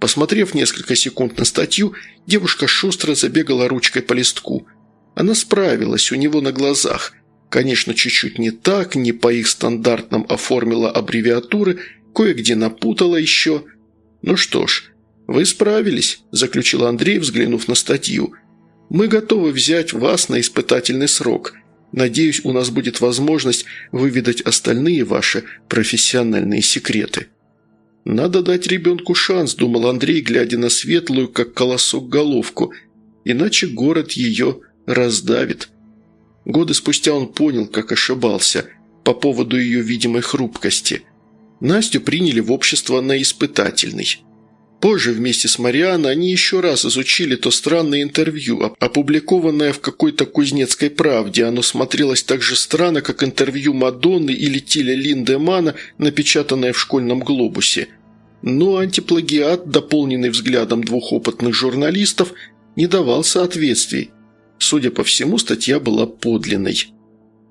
Посмотрев несколько секунд на статью, девушка шустро забегала ручкой по листку. Она справилась у него на глазах. Конечно, чуть-чуть не так, не по их стандартным оформила аббревиатуры, кое-где напутала еще. «Ну что ж, вы справились», – заключил Андрей, взглянув на статью. «Мы готовы взять вас на испытательный срок. Надеюсь, у нас будет возможность выведать остальные ваши профессиональные секреты». «Надо дать ребенку шанс», – думал Андрей, глядя на светлую, как колосок, головку, «иначе город ее раздавит». Годы спустя он понял, как ошибался по поводу ее видимой хрупкости. Настю приняли в общество на испытательный. Позже вместе с Марианой они еще раз изучили то странное интервью, опубликованное в какой-то кузнецкой правде. Оно смотрелось так же странно, как интервью Мадонны или Тиля Линдемана, напечатанное в школьном глобусе. Но антиплагиат, дополненный взглядом двух опытных журналистов, не давал соответствий. Судя по всему, статья была подлинной.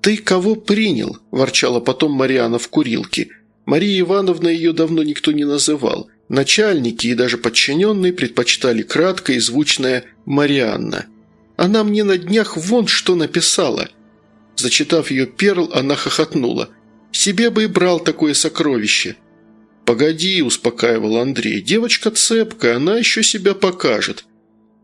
«Ты кого принял?» – ворчала потом Мариана в курилке. Мария Ивановна ее давно никто не называл. Начальники и даже подчиненные предпочитали краткое и звучное «Марианна». «Она мне на днях вон что написала». Зачитав ее перл, она хохотнула. «Себе бы и брал такое сокровище». «Погоди», – успокаивал Андрей, – «девочка цепкая, она еще себя покажет».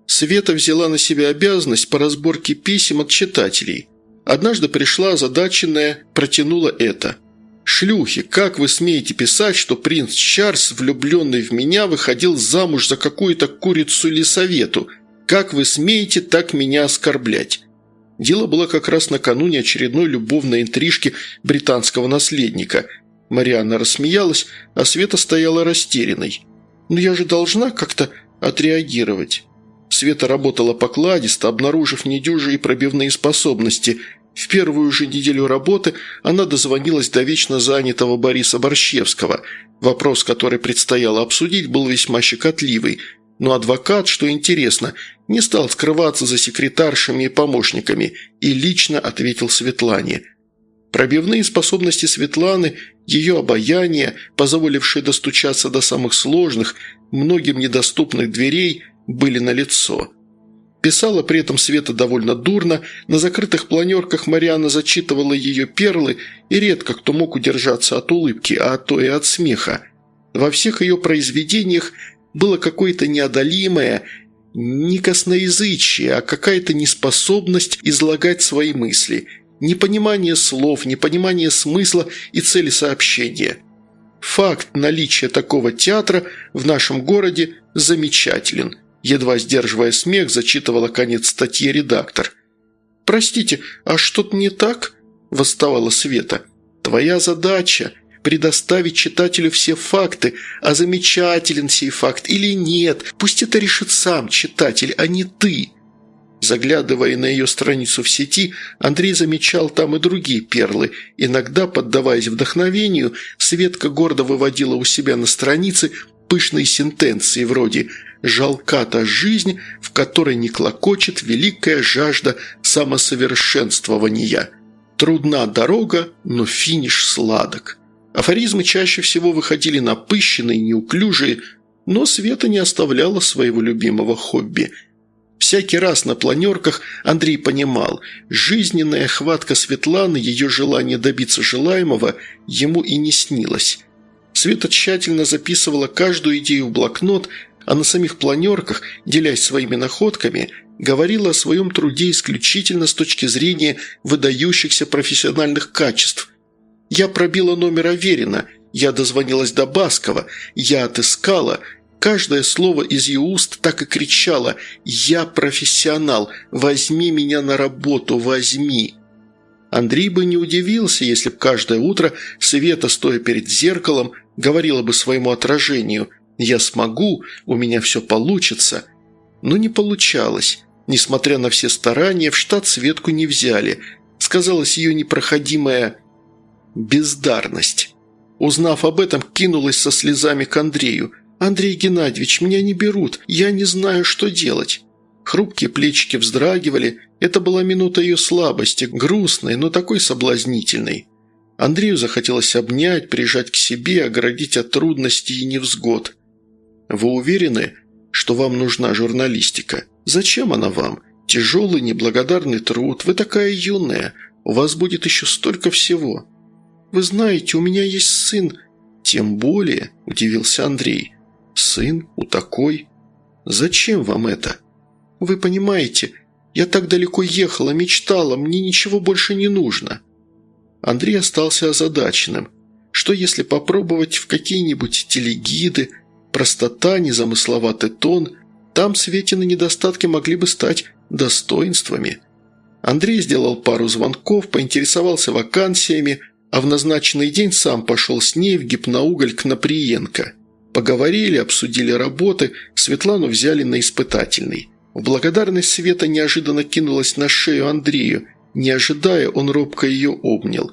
Света взяла на себя обязанность по разборке писем от читателей. Однажды пришла озадаченная, протянула это – «Шлюхи, как вы смеете писать, что принц Чарльз, влюбленный в меня, выходил замуж за какую-то курицу или совету? Как вы смеете так меня оскорблять?» Дело было как раз накануне очередной любовной интрижки британского наследника. Марианна рассмеялась, а Света стояла растерянной. «Но я же должна как-то отреагировать». Света работала покладисто, обнаружив недюжие пробивные способности – в первую же неделю работы она дозвонилась до вечно занятого Бориса Борщевского. Вопрос, который предстояло обсудить, был весьма щекотливый, но адвокат, что интересно, не стал скрываться за секретаршами и помощниками и лично ответил Светлане. Пробивные способности Светланы, ее обаяние, позволившее достучаться до самых сложных, многим недоступных дверей, были налицо. Писала при этом Света довольно дурно, на закрытых планерках Мариана зачитывала ее перлы, и редко кто мог удержаться от улыбки, а то и от смеха. Во всех ее произведениях было какое-то неодолимое, не косноязычие, а какая-то неспособность излагать свои мысли, непонимание слов, непонимание смысла и цели сообщения. Факт наличия такого театра в нашем городе замечателен – Едва сдерживая смех, зачитывала конец статьи редактор. «Простите, а что-то не так?» – восставала Света. «Твоя задача – предоставить читателю все факты, а замечателен сей факт или нет. Пусть это решит сам читатель, а не ты». Заглядывая на ее страницу в сети, Андрей замечал там и другие перлы. Иногда, поддаваясь вдохновению, Светка гордо выводила у себя на странице пышные сентенции вроде «жалка та жизнь, в которой не клокочет великая жажда самосовершенствования». «Трудна дорога, но финиш сладок». Афоризмы чаще всего выходили напыщенные, неуклюжие, но Света не оставляла своего любимого хобби. Всякий раз на планерках Андрей понимал, жизненная хватка Светланы, ее желание добиться желаемого, ему и не снилось. Света тщательно записывала каждую идею в блокнот, а на самих планерках, делясь своими находками, говорила о своем труде исключительно с точки зрения выдающихся профессиональных качеств. «Я пробила номер Аверина», «Я дозвонилась до Баскова», «Я отыскала», Каждое слово из ее уст так и кричало «Я профессионал! Возьми меня на работу! Возьми!» Андрей бы не удивился, если б каждое утро Света, стоя перед зеркалом, говорила бы своему отражению «Я смогу, у меня все получится». Но не получалось. Несмотря на все старания, в штат Светку не взяли. Сказалась ее непроходимая бездарность. Узнав об этом, кинулась со слезами к Андрею. «Андрей Геннадьевич, меня не берут, я не знаю, что делать». Хрупкие плечики вздрагивали. Это была минута ее слабости, грустной, но такой соблазнительной. Андрею захотелось обнять, прижать к себе, оградить от трудностей и невзгод. «Вы уверены, что вам нужна журналистика? Зачем она вам? Тяжелый, неблагодарный труд, вы такая юная, у вас будет еще столько всего». «Вы знаете, у меня есть сын». «Тем более», – удивился Андрей. «Сын? У такой? Зачем вам это?» Вы понимаете, я так далеко ехала, мечтала, мне ничего больше не нужно». Андрей остался озадаченным. Что если попробовать в какие-нибудь телегиды, простота, незамысловатый тон, там Светины недостатки могли бы стать достоинствами. Андрей сделал пару звонков, поинтересовался вакансиями, а в назначенный день сам пошел с ней в гипноуголь к Наприенко. Поговорили, обсудили работы, Светлану взяли на испытательный. В благодарность Света неожиданно кинулась на шею Андрею. Не ожидая, он робко ее обнял.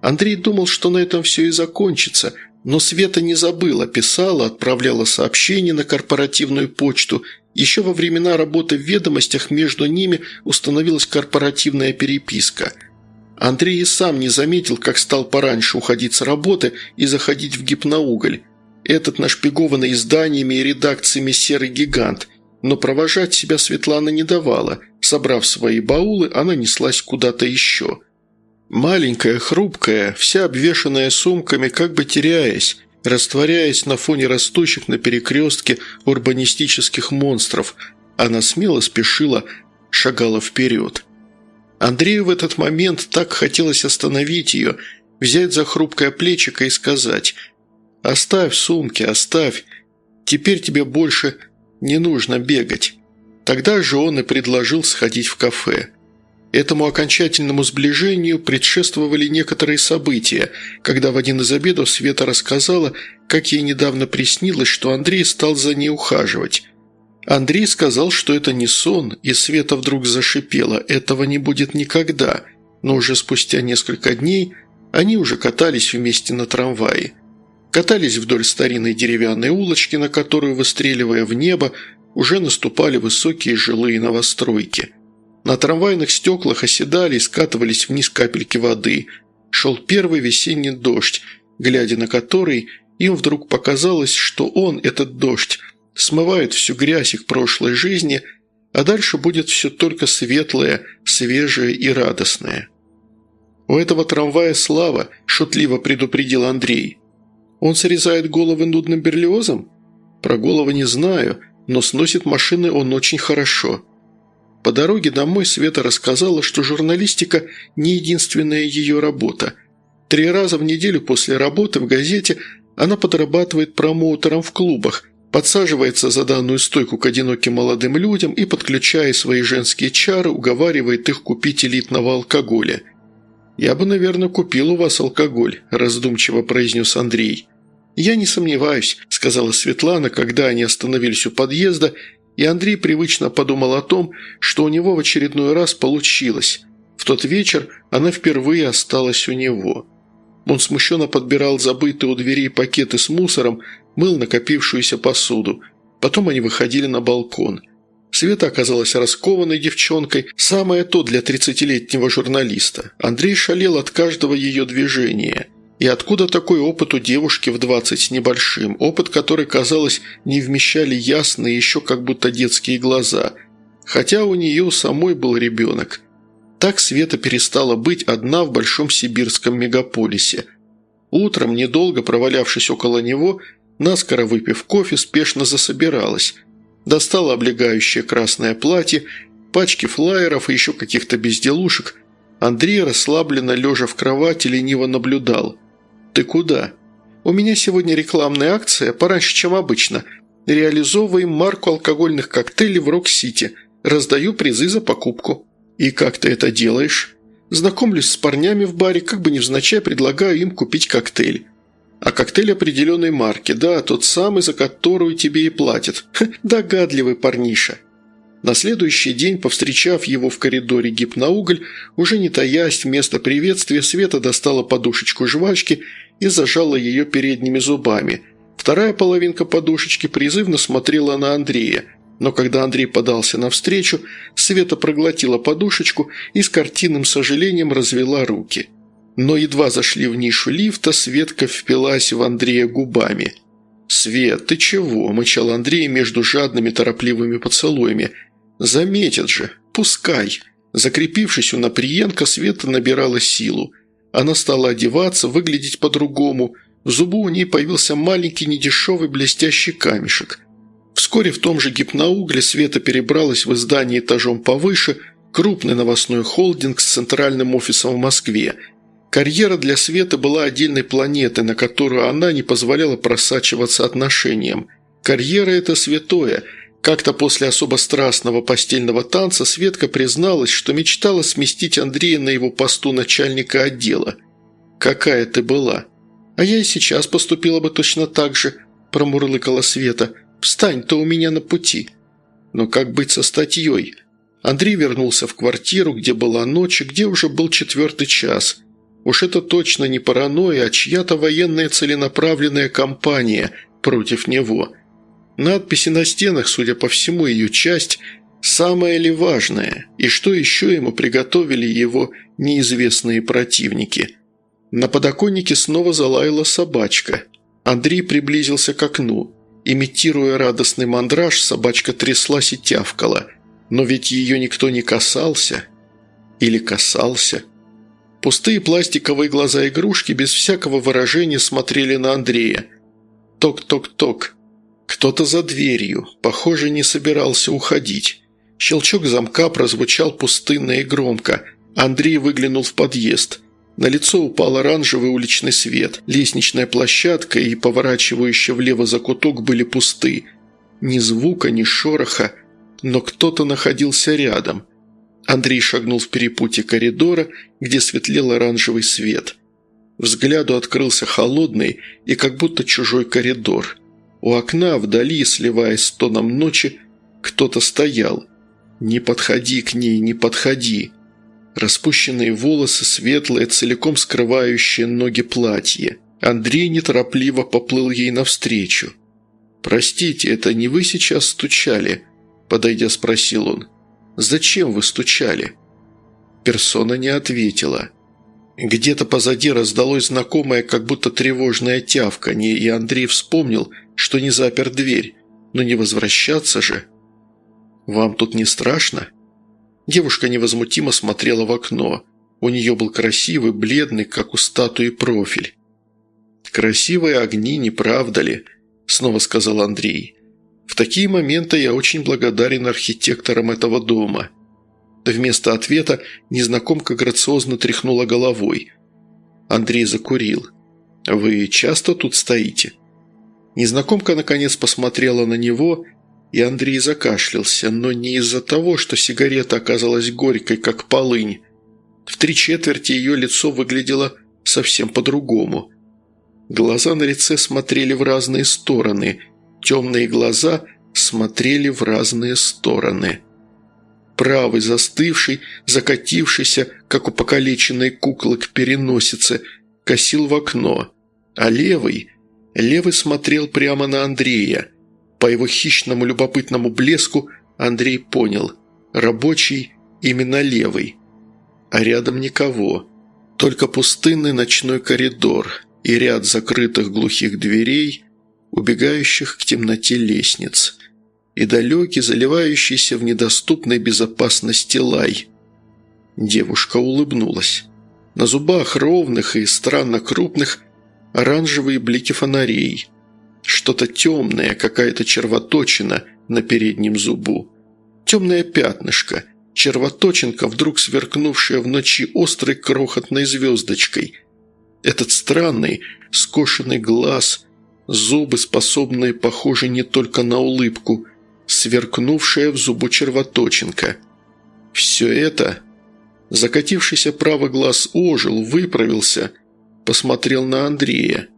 Андрей думал, что на этом все и закончится, но Света не забыла, писала, отправляла сообщения на корпоративную почту. Еще во времена работы в ведомостях между ними установилась корпоративная переписка – Андрей и сам не заметил, как стал пораньше уходить с работы и заходить в гипноуголь. Этот нашпигованный изданиями и редакциями серый гигант. Но провожать себя Светлана не давала. Собрав свои баулы, она неслась куда-то еще. Маленькая, хрупкая, вся обвешанная сумками, как бы теряясь, растворяясь на фоне растущих на перекрестке урбанистических монстров, она смело спешила, шагала вперед. Андрею в этот момент так хотелось остановить ее, взять за хрупкое плечико и сказать «Оставь сумки, оставь. Теперь тебе больше не нужно бегать». Тогда же он и предложил сходить в кафе. Этому окончательному сближению предшествовали некоторые события, когда в один из обедов Света рассказала, как ей недавно приснилось, что Андрей стал за ней ухаживать. Андрей сказал, что это не сон, и Света вдруг зашипела «этого не будет никогда», но уже спустя несколько дней они уже катались вместе на трамвае. Катались вдоль старинной деревянной улочки, на которую, выстреливая в небо, уже наступали высокие жилые новостройки. На трамвайных стеклах оседали и скатывались вниз капельки воды. Шел первый весенний дождь, глядя на который, им вдруг показалось, что он, этот дождь, смывает всю грязь их прошлой жизни, а дальше будет все только светлое, свежее и радостное. «У этого трамвая слава», – шутливо предупредил Андрей. «Он срезает головы нудным берлиозом?» «Про головы не знаю, но сносит машины он очень хорошо». По дороге домой Света рассказала, что журналистика – не единственная ее работа. Три раза в неделю после работы в газете она подрабатывает промоутером в клубах – подсаживается за данную стойку к одиноким молодым людям и, подключая свои женские чары, уговаривает их купить элитного алкоголя. «Я бы, наверное, купил у вас алкоголь», – раздумчиво произнес Андрей. «Я не сомневаюсь», – сказала Светлана, когда они остановились у подъезда, и Андрей привычно подумал о том, что у него в очередной раз получилось. В тот вечер она впервые осталась у него. Он смущенно подбирал забытые у дверей пакеты с мусором, мыл накопившуюся посуду. Потом они выходили на балкон. Света оказалась раскованной девчонкой, самое то для тридцатилетнего журналиста. Андрей шалел от каждого ее движения. И откуда такой опыт у девушки в двадцать с небольшим, опыт, который, казалось, не вмещали ясные еще как будто детские глаза, хотя у нее самой был ребенок. Так Света перестала быть одна в большом сибирском мегаполисе. Утром, недолго провалявшись около него, Наскоро выпив кофе, спешно засобиралась. Достала облегающее красное платье, пачки флаеров и еще каких-то безделушек. Андрей, расслабленно лежа в кровати, лениво наблюдал. «Ты куда?» «У меня сегодня рекламная акция, пораньше, чем обычно. Реализовываем марку алкогольных коктейлей в Рок-Сити. Раздаю призы за покупку». «И как ты это делаешь?» «Знакомлюсь с парнями в баре, как бы невзначай предлагаю им купить коктейль». А коктейль определенной марки, да, тот самый, за которую тебе и платят. Ха, догадливый парниша. На следующий день, повстречав его в коридоре гипноуголь, уже не таясь, вместо приветствия Света достала подушечку жвачки и зажала ее передними зубами. Вторая половинка подушечки призывно смотрела на Андрея, но когда Андрей подался навстречу, Света проглотила подушечку и с картинным сожалением развела руки – но едва зашли в нишу лифта, Светка впилась в Андрея губами. «Свет, ты чего?» – мычал Андрей между жадными торопливыми поцелуями. «Заметят же. Пускай». Закрепившись у Наприенко, Света набирала силу. Она стала одеваться, выглядеть по-другому. В зубу у ней появился маленький недешевый блестящий камешек. Вскоре в том же гипноугле Света перебралась в издание этажом повыше, крупный новостной холдинг с центральным офисом в Москве – Карьера для Света была отдельной планетой, на которую она не позволяла просачиваться отношениям. Карьера – это святое. Как-то после особо страстного постельного танца Светка призналась, что мечтала сместить Андрея на его посту начальника отдела. «Какая ты была?» «А я и сейчас поступила бы точно так же», промурлыкала Света. «Встань, то у меня на пути». Но как быть со статьей? Андрей вернулся в квартиру, где была ночь, и где уже был четвертый час. Уж это точно не паранойя, а чья-то военная целенаправленная кампания против него. Надписи на стенах, судя по всему, ее часть – самое ли важное, и что еще ему приготовили его неизвестные противники. На подоконнике снова залаяла собачка. Андрей приблизился к окну. Имитируя радостный мандраж, собачка тряслась и тявкала. Но ведь ее никто не касался. Или касался. Пустые пластиковые глаза игрушки без всякого выражения смотрели на Андрея. Ток-ток-ток. Кто-то за дверью, похоже, не собирался уходить. Щелчок замка прозвучал пустынно и громко. Андрей выглянул в подъезд. На лицо упал оранжевый уличный свет. Лестничная площадка и поворачивающий влево закуток были пусты. Ни звука, ни шороха, но кто-то находился рядом. Андрей шагнул в перепутье коридора, где светлел оранжевый свет. Взгляду открылся холодный и как будто чужой коридор. У окна, вдали, сливаясь с тоном ночи, кто-то стоял – «Не подходи к ней, не подходи!» Распущенные волосы, светлые, целиком скрывающие ноги платье. Андрей неторопливо поплыл ей навстречу. «Простите, это не вы сейчас стучали?» Подойдя, спросил он. «Зачем вы стучали?» Персона не ответила. Где-то позади раздалось знакомое, как будто тревожное тявканье, и Андрей вспомнил, что не запер дверь. Но не возвращаться же. «Вам тут не страшно?» Девушка невозмутимо смотрела в окно. У нее был красивый, бледный, как у статуи, профиль. «Красивые огни, не правда ли?» – снова сказал Андрей. «В такие моменты я очень благодарен архитекторам этого дома». Вместо ответа незнакомка грациозно тряхнула головой. Андрей закурил. «Вы часто тут стоите?» Незнакомка наконец посмотрела на него и Андрей закашлялся, но не из-за того, что сигарета оказалась горькой, как полынь. В три четверти ее лицо выглядело совсем по-другому. Глаза на лице смотрели в разные стороны, темные глаза смотрели в разные стороны. Правый застывший, закатившийся, как у покалеченной куклы к переносице, косил в окно, а левый, левый смотрел прямо на Андрея – по его хищному любопытному блеску Андрей понял – рабочий именно левый. А рядом никого. Только пустынный ночной коридор и ряд закрытых глухих дверей, убегающих к темноте лестниц, и далекий, заливающийся в недоступной безопасности лай. Девушка улыбнулась. На зубах ровных и странно крупных оранжевые блики фонарей – что-то темное, какая-то червоточина на переднем зубу. Темное пятнышко, червоточинка, вдруг сверкнувшая в ночи острой крохотной звездочкой. Этот странный, скошенный глаз, зубы, способные, похоже, не только на улыбку, сверкнувшая в зубу червоточинка. Все это... Закатившийся правый глаз ожил, выправился, посмотрел на Андрея.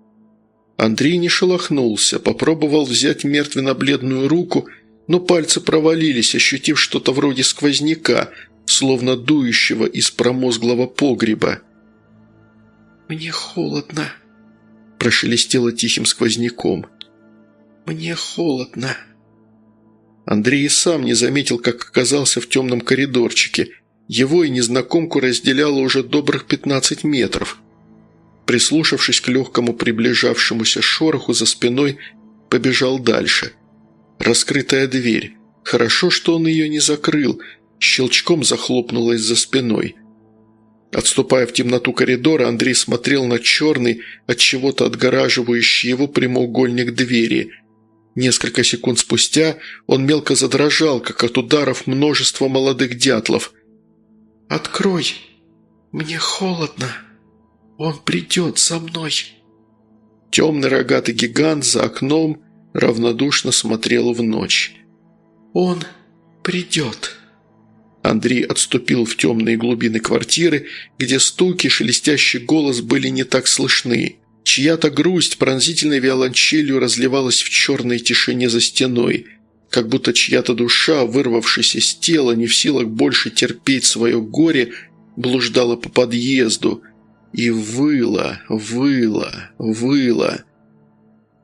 Андрей не шелохнулся, попробовал взять мертвенно-бледную руку, но пальцы провалились, ощутив что-то вроде сквозняка, словно дующего из промозглого погреба. «Мне холодно», – прошелестело тихим сквозняком. «Мне холодно». Андрей сам не заметил, как оказался в темном коридорчике. Его и незнакомку разделяло уже добрых пятнадцать метров – Прислушавшись к легкому приближавшемуся шороху за спиной, побежал дальше. Раскрытая дверь. Хорошо, что он ее не закрыл. Щелчком захлопнулась за спиной. Отступая в темноту коридора, Андрей смотрел на черный, от чего-то отгораживающий его прямоугольник двери. Несколько секунд спустя он мелко задрожал, как от ударов множества молодых дятлов. «Открой! Мне холодно!» «Он придет за мной!» Темный рогатый гигант за окном равнодушно смотрел в ночь. «Он придет!» Андрей отступил в темные глубины квартиры, где стуки, шелестящий голос были не так слышны. Чья-то грусть пронзительной виолончелью разливалась в черной тишине за стеной, как будто чья-то душа, вырвавшись из тела, не в силах больше терпеть свое горе, блуждала по подъезду и выла, выла, выла.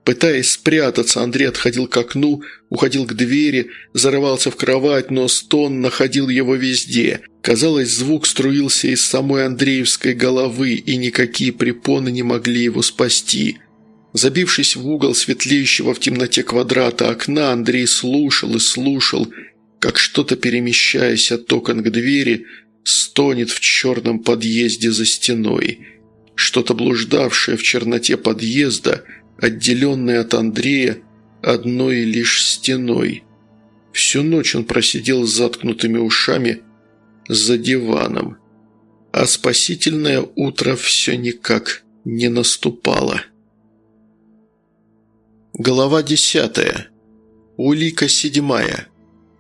Пытаясь спрятаться, Андрей отходил к окну, уходил к двери, зарывался в кровать, но стон находил его везде. Казалось, звук струился из самой Андреевской головы, и никакие препоны не могли его спасти. Забившись в угол светлеющего в темноте квадрата окна, Андрей слушал и слушал, как что-то, перемещаясь от окон к двери, стонет в черном подъезде за стеной. Что-то блуждавшее в черноте подъезда – отделенный от Андрея одной лишь стеной. Всю ночь он просидел с заткнутыми ушами за диваном, а спасительное утро все никак не наступало. Глава десятая. Улика седьмая.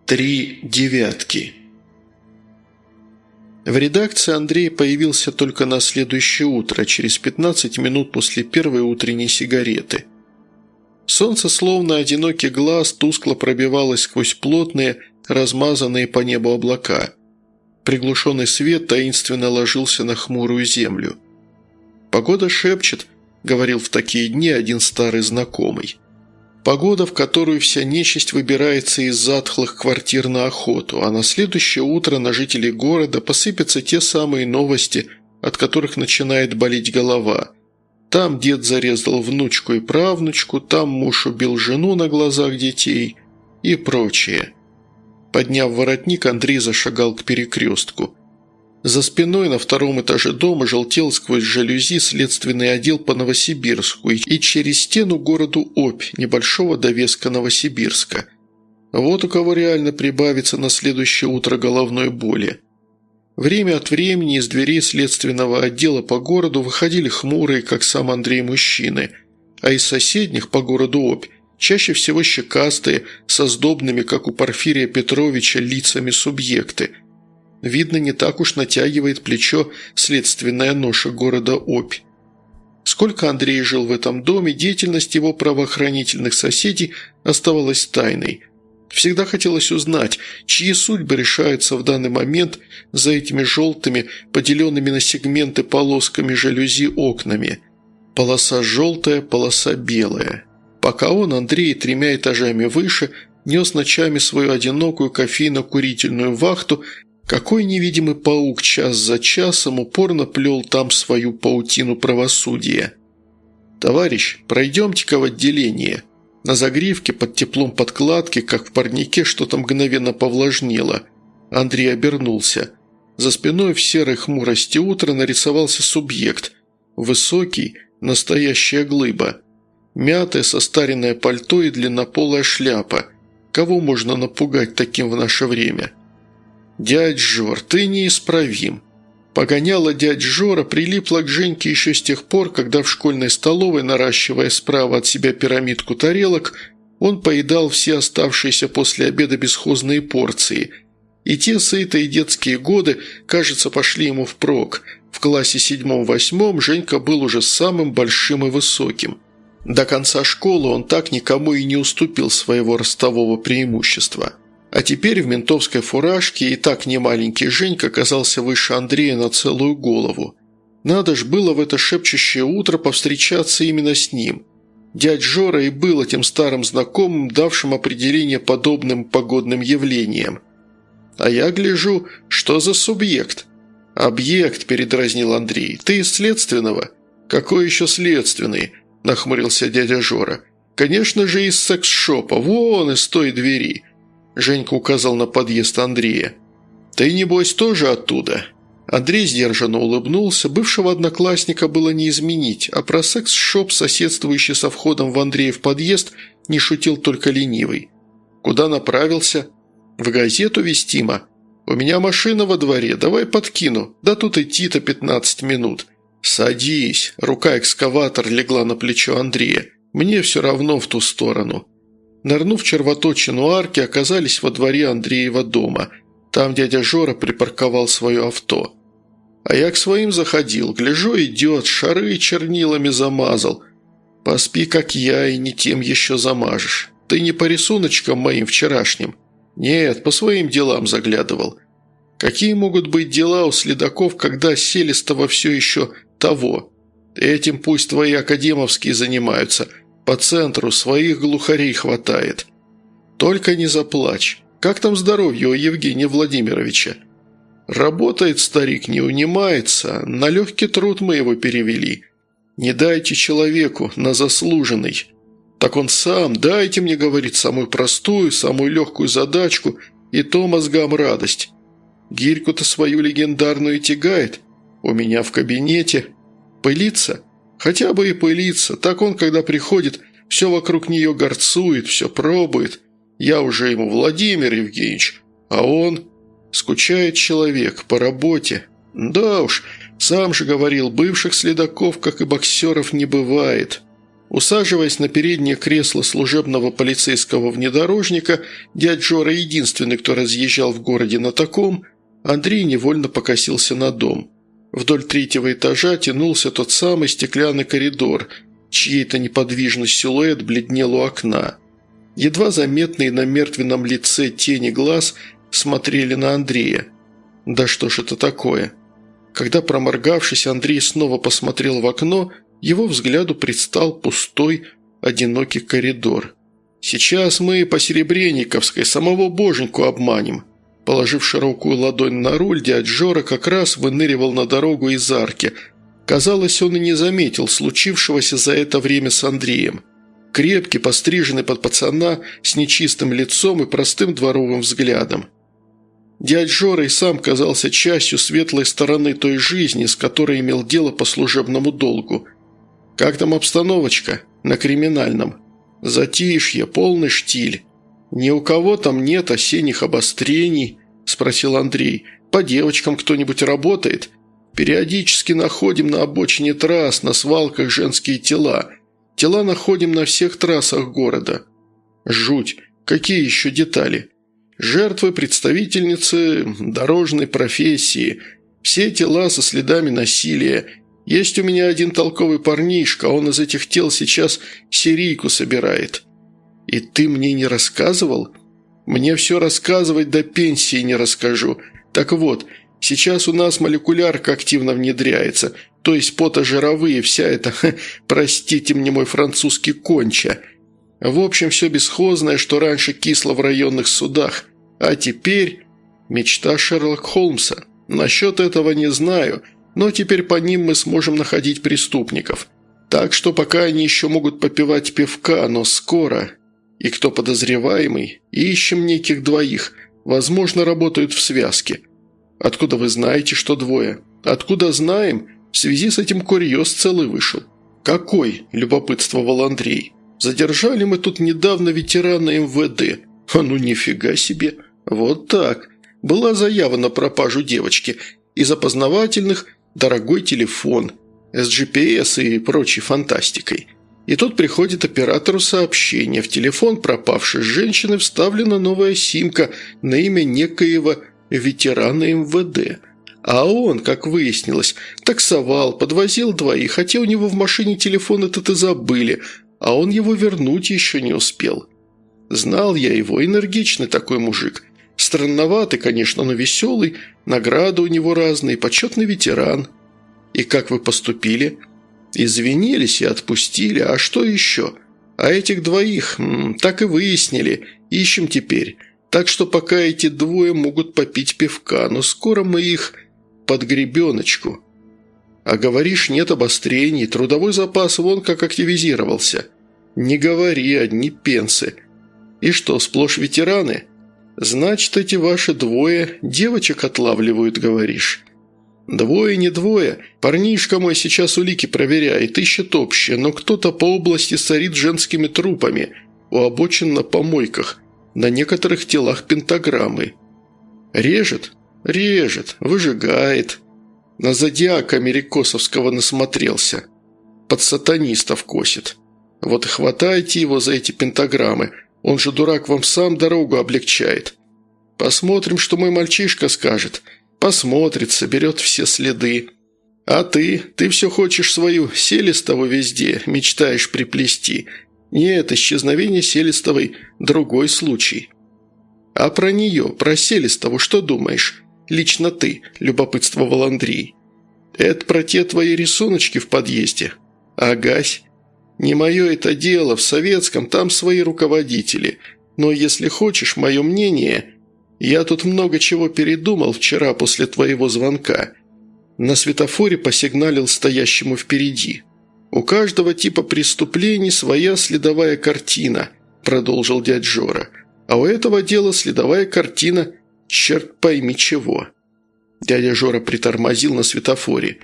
Три девятки. В редакции Андрей появился только на следующее утро, через 15 минут после первой утренней сигареты. Солнце, словно одинокий глаз, тускло пробивалось сквозь плотные, размазанные по небу облака. Приглушенный свет таинственно ложился на хмурую землю. «Погода шепчет», — говорил в такие дни один старый знакомый. Погода, в которую вся нечисть выбирается из затхлых квартир на охоту, а на следующее утро на жителей города посыпятся те самые новости, от которых начинает болеть голова. Там дед зарезал внучку и правнучку, там муж убил жену на глазах детей и прочее. Подняв воротник, Андрей зашагал к перекрестку – за спиной на втором этаже дома желтел сквозь жалюзи следственный отдел по Новосибирску и через стену городу Обь, небольшого довеска Новосибирска. Вот у кого реально прибавится на следующее утро головной боли. Время от времени из дверей следственного отдела по городу выходили хмурые, как сам Андрей, мужчины, а из соседних по городу Обь чаще всего щекастые, со сдобными, как у Порфирия Петровича, лицами субъекты – Видно, не так уж натягивает плечо следственная ноша города Обь. Сколько Андрей жил в этом доме, деятельность его правоохранительных соседей оставалась тайной. Всегда хотелось узнать, чьи судьбы решаются в данный момент за этими желтыми, поделенными на сегменты полосками жалюзи окнами. Полоса желтая, полоса белая. Пока он, Андрей, тремя этажами выше, нес ночами свою одинокую кофейно-курительную вахту какой невидимый паук час за часом упорно плел там свою паутину правосудия? «Товарищ, пройдемте-ка в отделение». На загривке под теплом подкладки, как в парнике, что-то мгновенно повлажнело. Андрей обернулся. За спиной в серой хмурости утра нарисовался субъект. Высокий, настоящая глыба. Мятое состаренное пальто и длиннополая шляпа. Кого можно напугать таким в наше время?» «Дядь Жор, ты неисправим». Погоняла дядь Жора прилипла к Женьке еще с тех пор, когда в школьной столовой, наращивая справа от себя пирамидку тарелок, он поедал все оставшиеся после обеда бесхозные порции. И те сытые детские годы, кажется, пошли ему впрок. В классе седьмом-восьмом Женька был уже самым большим и высоким. До конца школы он так никому и не уступил своего ростового преимущества. А теперь в ментовской фуражке и так немаленький Женька казался выше Андрея на целую голову. Надо ж было в это шепчущее утро повстречаться именно с ним. Дядь Жора и был этим старым знакомым, давшим определение подобным погодным явлениям. «А я гляжу, что за субъект?» «Объект», – передразнил Андрей. «Ты из следственного?» «Какой еще следственный?» – нахмурился дядя Жора. «Конечно же из секс-шопа, вон из той двери». Женька указал на подъезд Андрея. «Ты, небось, тоже оттуда?» Андрей сдержанно улыбнулся. Бывшего одноклассника было не изменить, а про секс-шоп, соседствующий со входом в Андреев подъезд, не шутил только ленивый. «Куда направился?» «В газету вестимо. У меня машина во дворе, давай подкину. Да тут идти-то 15 минут». «Садись!» – рука экскаватор легла на плечо Андрея. «Мне все равно в ту сторону». Нырнув червоточину арки, оказались во дворе Андреева дома. Там дядя Жора припарковал свое авто. А я к своим заходил, гляжу, идет, шары чернилами замазал. Поспи, как я, и не тем еще замажешь. Ты не по рисуночкам моим вчерашним. Нет, по своим делам заглядывал. Какие могут быть дела у следаков, когда Селестова все еще того? Этим пусть твои академовские занимаются. По центру своих глухарей хватает. Только не заплачь. Как там здоровье у Евгения Владимировича? Работает старик, не унимается. На легкий труд мы его перевели. Не дайте человеку на заслуженный. Так он сам, дайте мне, говорит, самую простую, самую легкую задачку, и то мозгам радость. Гирьку-то свою легендарную тягает. У меня в кабинете. Пылится? Хотя бы и пылится. Так он, когда приходит, все вокруг нее горцует, все пробует. Я уже ему Владимир Евгеньевич, а он... Скучает человек по работе. Да уж, сам же говорил, бывших следаков, как и боксеров, не бывает. Усаживаясь на переднее кресло служебного полицейского внедорожника, дядь Жора единственный, кто разъезжал в городе на таком, Андрей невольно покосился на дом. Вдоль третьего этажа тянулся тот самый стеклянный коридор, чьей-то неподвижный силуэт бледнел у окна. Едва заметные на мертвенном лице тени глаз смотрели на Андрея. «Да что ж это такое?» Когда, проморгавшись, Андрей снова посмотрел в окно, его взгляду предстал пустой, одинокий коридор. «Сейчас мы по Серебренниковской самого боженьку обманем», Положив широкую ладонь на руль, дядь Жора как раз выныривал на дорогу из арки. Казалось, он и не заметил случившегося за это время с Андреем. Крепкий, постриженный под пацана, с нечистым лицом и простым дворовым взглядом. Дядь Жора и сам казался частью светлой стороны той жизни, с которой имел дело по служебному долгу. «Как там обстановочка? На криминальном?» «Затишье, полный штиль». «Ни у кого там нет осенних обострений?» – спросил Андрей. «По девочкам кто-нибудь работает? Периодически находим на обочине трасс, на свалках женские тела. Тела находим на всех трассах города». «Жуть! Какие еще детали?» «Жертвы – представительницы дорожной профессии. Все тела со следами насилия. Есть у меня один толковый парнишка, он из этих тел сейчас серийку собирает». «И ты мне не рассказывал?» «Мне все рассказывать до пенсии не расскажу. Так вот, сейчас у нас молекулярка активно внедряется, то есть потожировые, вся эта, простите мне мой французский конча. В общем, все бесхозное, что раньше кисло в районных судах. А теперь... Мечта Шерлок Холмса. Насчет этого не знаю, но теперь по ним мы сможем находить преступников. Так что пока они еще могут попивать пивка, но скоро и кто подозреваемый, ищем неких двоих, возможно, работают в связке. Откуда вы знаете, что двое? Откуда знаем? В связи с этим курьез целый вышел. Какой? – любопытствовал Андрей. Задержали мы тут недавно ветерана МВД. А ну нифига себе. Вот так. Была заява на пропажу девочки. Из опознавательных – дорогой телефон, с GPS и прочей фантастикой – и тут приходит оператору сообщение. В телефон пропавшей женщины вставлена новая симка на имя некоего ветерана МВД. А он, как выяснилось, таксовал, подвозил двоих, хотя у него в машине телефон этот и забыли, а он его вернуть еще не успел. Знал я его, энергичный такой мужик. Странноватый, конечно, но веселый, награды у него разные, почетный ветеран. И как вы поступили?» Извинились и отпустили, а что еще? А этих двоих так и выяснили, ищем теперь. Так что пока эти двое могут попить пивка, но скоро мы их под гребеночку. А говоришь, нет обострений, трудовой запас вон как активизировался. Не говори, одни пенсы. И что, сплошь ветераны? Значит, эти ваши двое девочек отлавливают, говоришь. «Двое, не двое. Парнишка мой сейчас улики проверяет, ищет общее, но кто-то по области сорит женскими трупами, у обочин на помойках, на некоторых телах пентаграммы. Режет? Режет, выжигает. На зодиака америкосовского насмотрелся. Под сатанистов косит. Вот и хватайте его за эти пентаграммы, он же, дурак, вам сам дорогу облегчает. Посмотрим, что мой мальчишка скажет». Посмотрит, соберет все следы. А ты, ты все хочешь свою Селестову везде, мечтаешь приплести. Нет, исчезновение Селестовой – другой случай. А про нее, про Селестову, что думаешь? Лично ты, любопытствовал Андрей. Это про те твои рисуночки в подъезде. Агась. Не мое это дело, в советском там свои руководители. Но если хочешь мое мнение, я тут много чего передумал вчера после твоего звонка. На светофоре посигналил стоящему впереди. «У каждого типа преступлений своя следовая картина», – продолжил дядь Жора. «А у этого дела следовая картина, черт пойми чего». Дядя Жора притормозил на светофоре.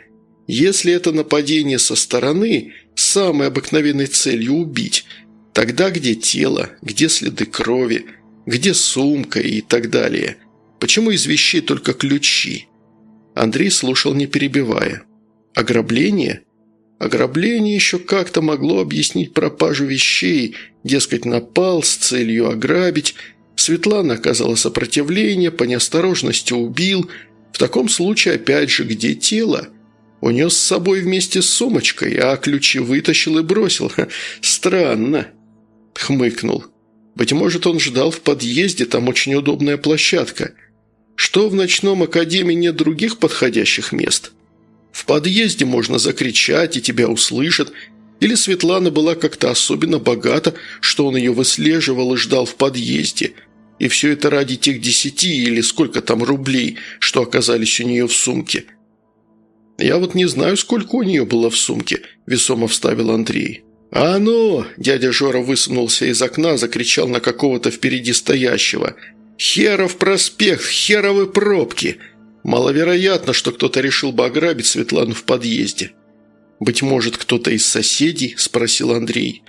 «Если это нападение со стороны, самой обыкновенной целью убить, тогда где тело, где следы крови, где сумка и так далее? Почему из вещей только ключи?» Андрей слушал, не перебивая. «Ограбление?» Ограбление еще как-то могло объяснить пропажу вещей, дескать, напал с целью ограбить. Светлана оказала сопротивление, по неосторожности убил. В таком случае, опять же, где тело? Унес с собой вместе с сумочкой, а ключи вытащил и бросил. Странно. Хмыкнул. Быть может, он ждал в подъезде, там очень удобная площадка. Что в ночном академии нет других подходящих мест? В подъезде можно закричать, и тебя услышат. Или Светлана была как-то особенно богата, что он ее выслеживал и ждал в подъезде. И все это ради тех десяти или сколько там рублей, что оказались у нее в сумке. «Я вот не знаю, сколько у нее было в сумке», – весомо вставил Андрей. «А ну!» – дядя Жора высунулся из окна, закричал на какого-то впереди стоящего. «Херов проспект, херовы пробки!» Маловероятно, что кто-то решил бы ограбить Светлану в подъезде. «Быть может, кто-то из соседей?» – спросил Андрей.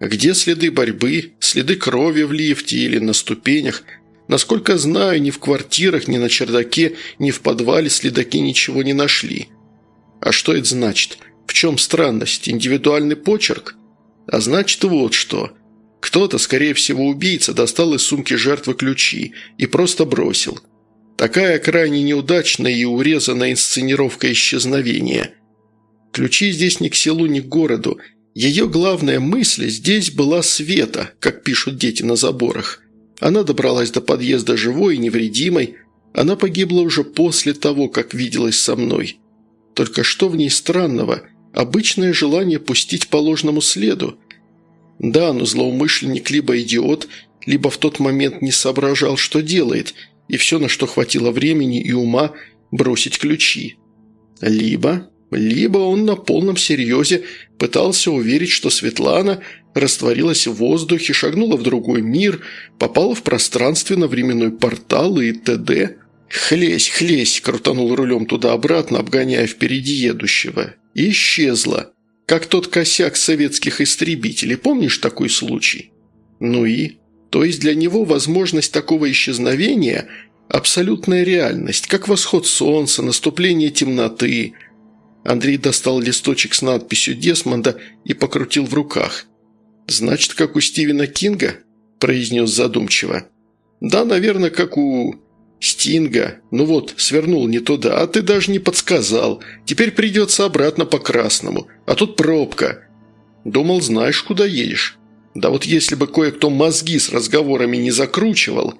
«Где следы борьбы, следы крови в лифте или на ступенях? Насколько знаю, ни в квартирах, ни на чердаке, ни в подвале следаки ничего не нашли. А что это значит? В чем странность? Индивидуальный почерк? А значит вот что. Кто-то, скорее всего убийца, достал из сумки жертвы ключи и просто бросил». Такая крайне неудачная и урезанная инсценировка исчезновения. Ключи здесь ни к селу, ни к городу. Ее главная мысль здесь была Света, как пишут дети на заборах. Она добралась до подъезда живой и невредимой. Она погибла уже после того, как виделась со мной. Только что в ней странного? Обычное желание пустить по ложному следу. Да, но злоумышленник либо идиот, либо в тот момент не соображал, что делает – и все, на что хватило времени и ума, бросить ключи. Либо, либо он на полном серьезе пытался уверить, что Светлана растворилась в воздухе, шагнула в другой мир, попала в пространственно-временной портал и т.д. «Хлесь, хлесь!» – крутанул рулем туда-обратно, обгоняя впереди едущего. И исчезла. Как тот косяк советских истребителей. Помнишь такой случай? Ну и? То есть для него возможность такого исчезновения – абсолютная реальность, как восход солнца, наступление темноты. Андрей достал листочек с надписью Десмонда и покрутил в руках. «Значит, как у Стивена Кинга?» – произнес задумчиво. «Да, наверное, как у Стинга. Ну вот, свернул не туда, а ты даже не подсказал. Теперь придется обратно по красному. А тут пробка. Думал, знаешь, куда едешь». Да вот если бы кое-кто мозги с разговорами не закручивал...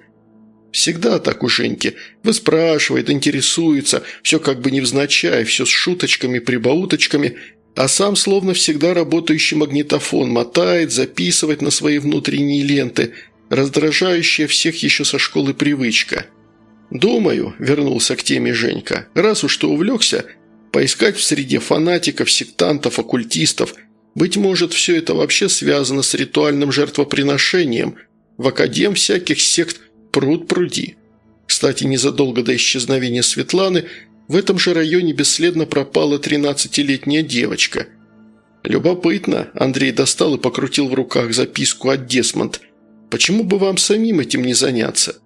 Всегда так у Женьки. Выспрашивает, интересуется, все как бы невзначай, все с шуточками, прибауточками, а сам словно всегда работающий магнитофон мотает, записывает на свои внутренние ленты, раздражающая всех еще со школы привычка. «Думаю», – вернулся к теме Женька, – «раз уж ты увлекся, поискать в среде фанатиков, сектантов, оккультистов – быть может, все это вообще связано с ритуальным жертвоприношением. В академ всяких сект пруд пруди. Кстати, незадолго до исчезновения Светланы в этом же районе бесследно пропала 13-летняя девочка. Любопытно, Андрей достал и покрутил в руках записку от Десмонд. Почему бы вам самим этим не заняться?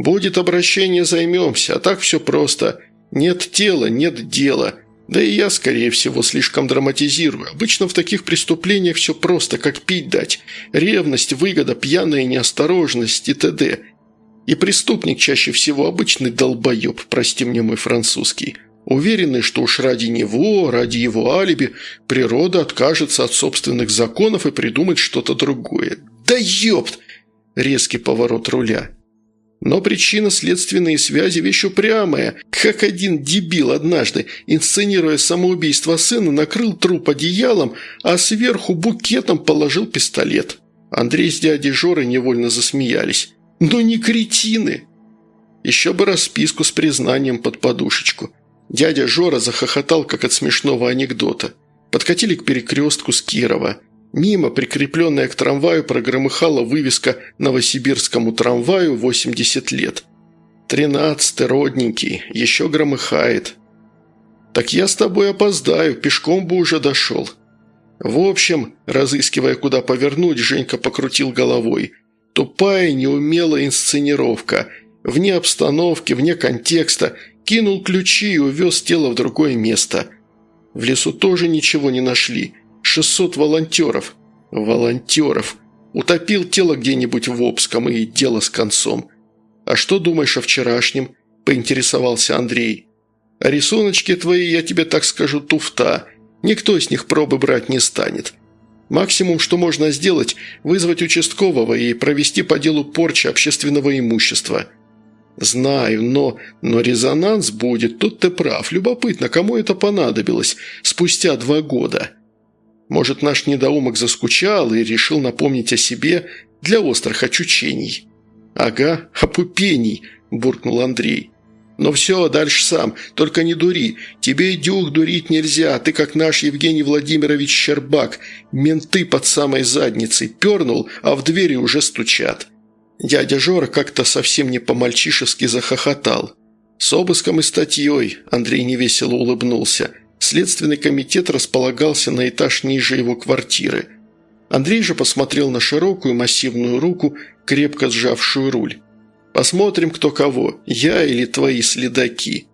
Будет обращение, займемся, а так все просто. Нет тела, нет дела – да и я, скорее всего, слишком драматизирую. Обычно в таких преступлениях все просто, как пить дать. Ревность, выгода, пьяная неосторожность и т.д. И преступник чаще всего обычный долбоеб, прости мне мой французский. Уверенный, что уж ради него, ради его алиби, природа откажется от собственных законов и придумает что-то другое. Да ёпт! Резкий поворот руля. Но причина следственные связи – вещь упрямая. Как один дебил однажды, инсценируя самоубийство сына, накрыл труп одеялом, а сверху букетом положил пистолет. Андрей с дядей Жорой невольно засмеялись. «Но не кретины!» Еще бы расписку с признанием под подушечку. Дядя Жора захохотал, как от смешного анекдота. Подкатили к перекрестку с Кирова – Мимо, прикрепленная к трамваю, прогромыхала вывеска «Новосибирскому трамваю 80 лет». «Тринадцатый, родненький, еще громыхает». «Так я с тобой опоздаю, пешком бы уже дошел». В общем, разыскивая, куда повернуть, Женька покрутил головой. Тупая, неумелая инсценировка. Вне обстановки, вне контекста. Кинул ключи и увез тело в другое место. В лесу тоже ничего не нашли. 600 волонтеров. Волонтеров. Утопил тело где-нибудь в Обском и дело с концом. А что думаешь о вчерашнем?» – поинтересовался Андрей. «А рисуночки твои, я тебе так скажу, туфта. Никто с них пробы брать не станет. Максимум, что можно сделать – вызвать участкового и провести по делу порчи общественного имущества». «Знаю, но... но резонанс будет, тут ты прав. Любопытно, кому это понадобилось спустя два года?» Может, наш недоумок заскучал и решил напомнить о себе для острых очучений?» «Ага, опупений», – буркнул Андрей. «Но все, дальше сам, только не дури. Тебе дюх дурить нельзя, ты как наш Евгений Владимирович Щербак. Менты под самой задницей пернул, а в двери уже стучат». Дядя Жора как-то совсем не по-мальчишески захохотал. «С обыском и статьей», – Андрей невесело улыбнулся. Следственный комитет располагался на этаж ниже его квартиры. Андрей же посмотрел на широкую массивную руку, крепко сжавшую руль. «Посмотрим, кто кого, я или твои следаки».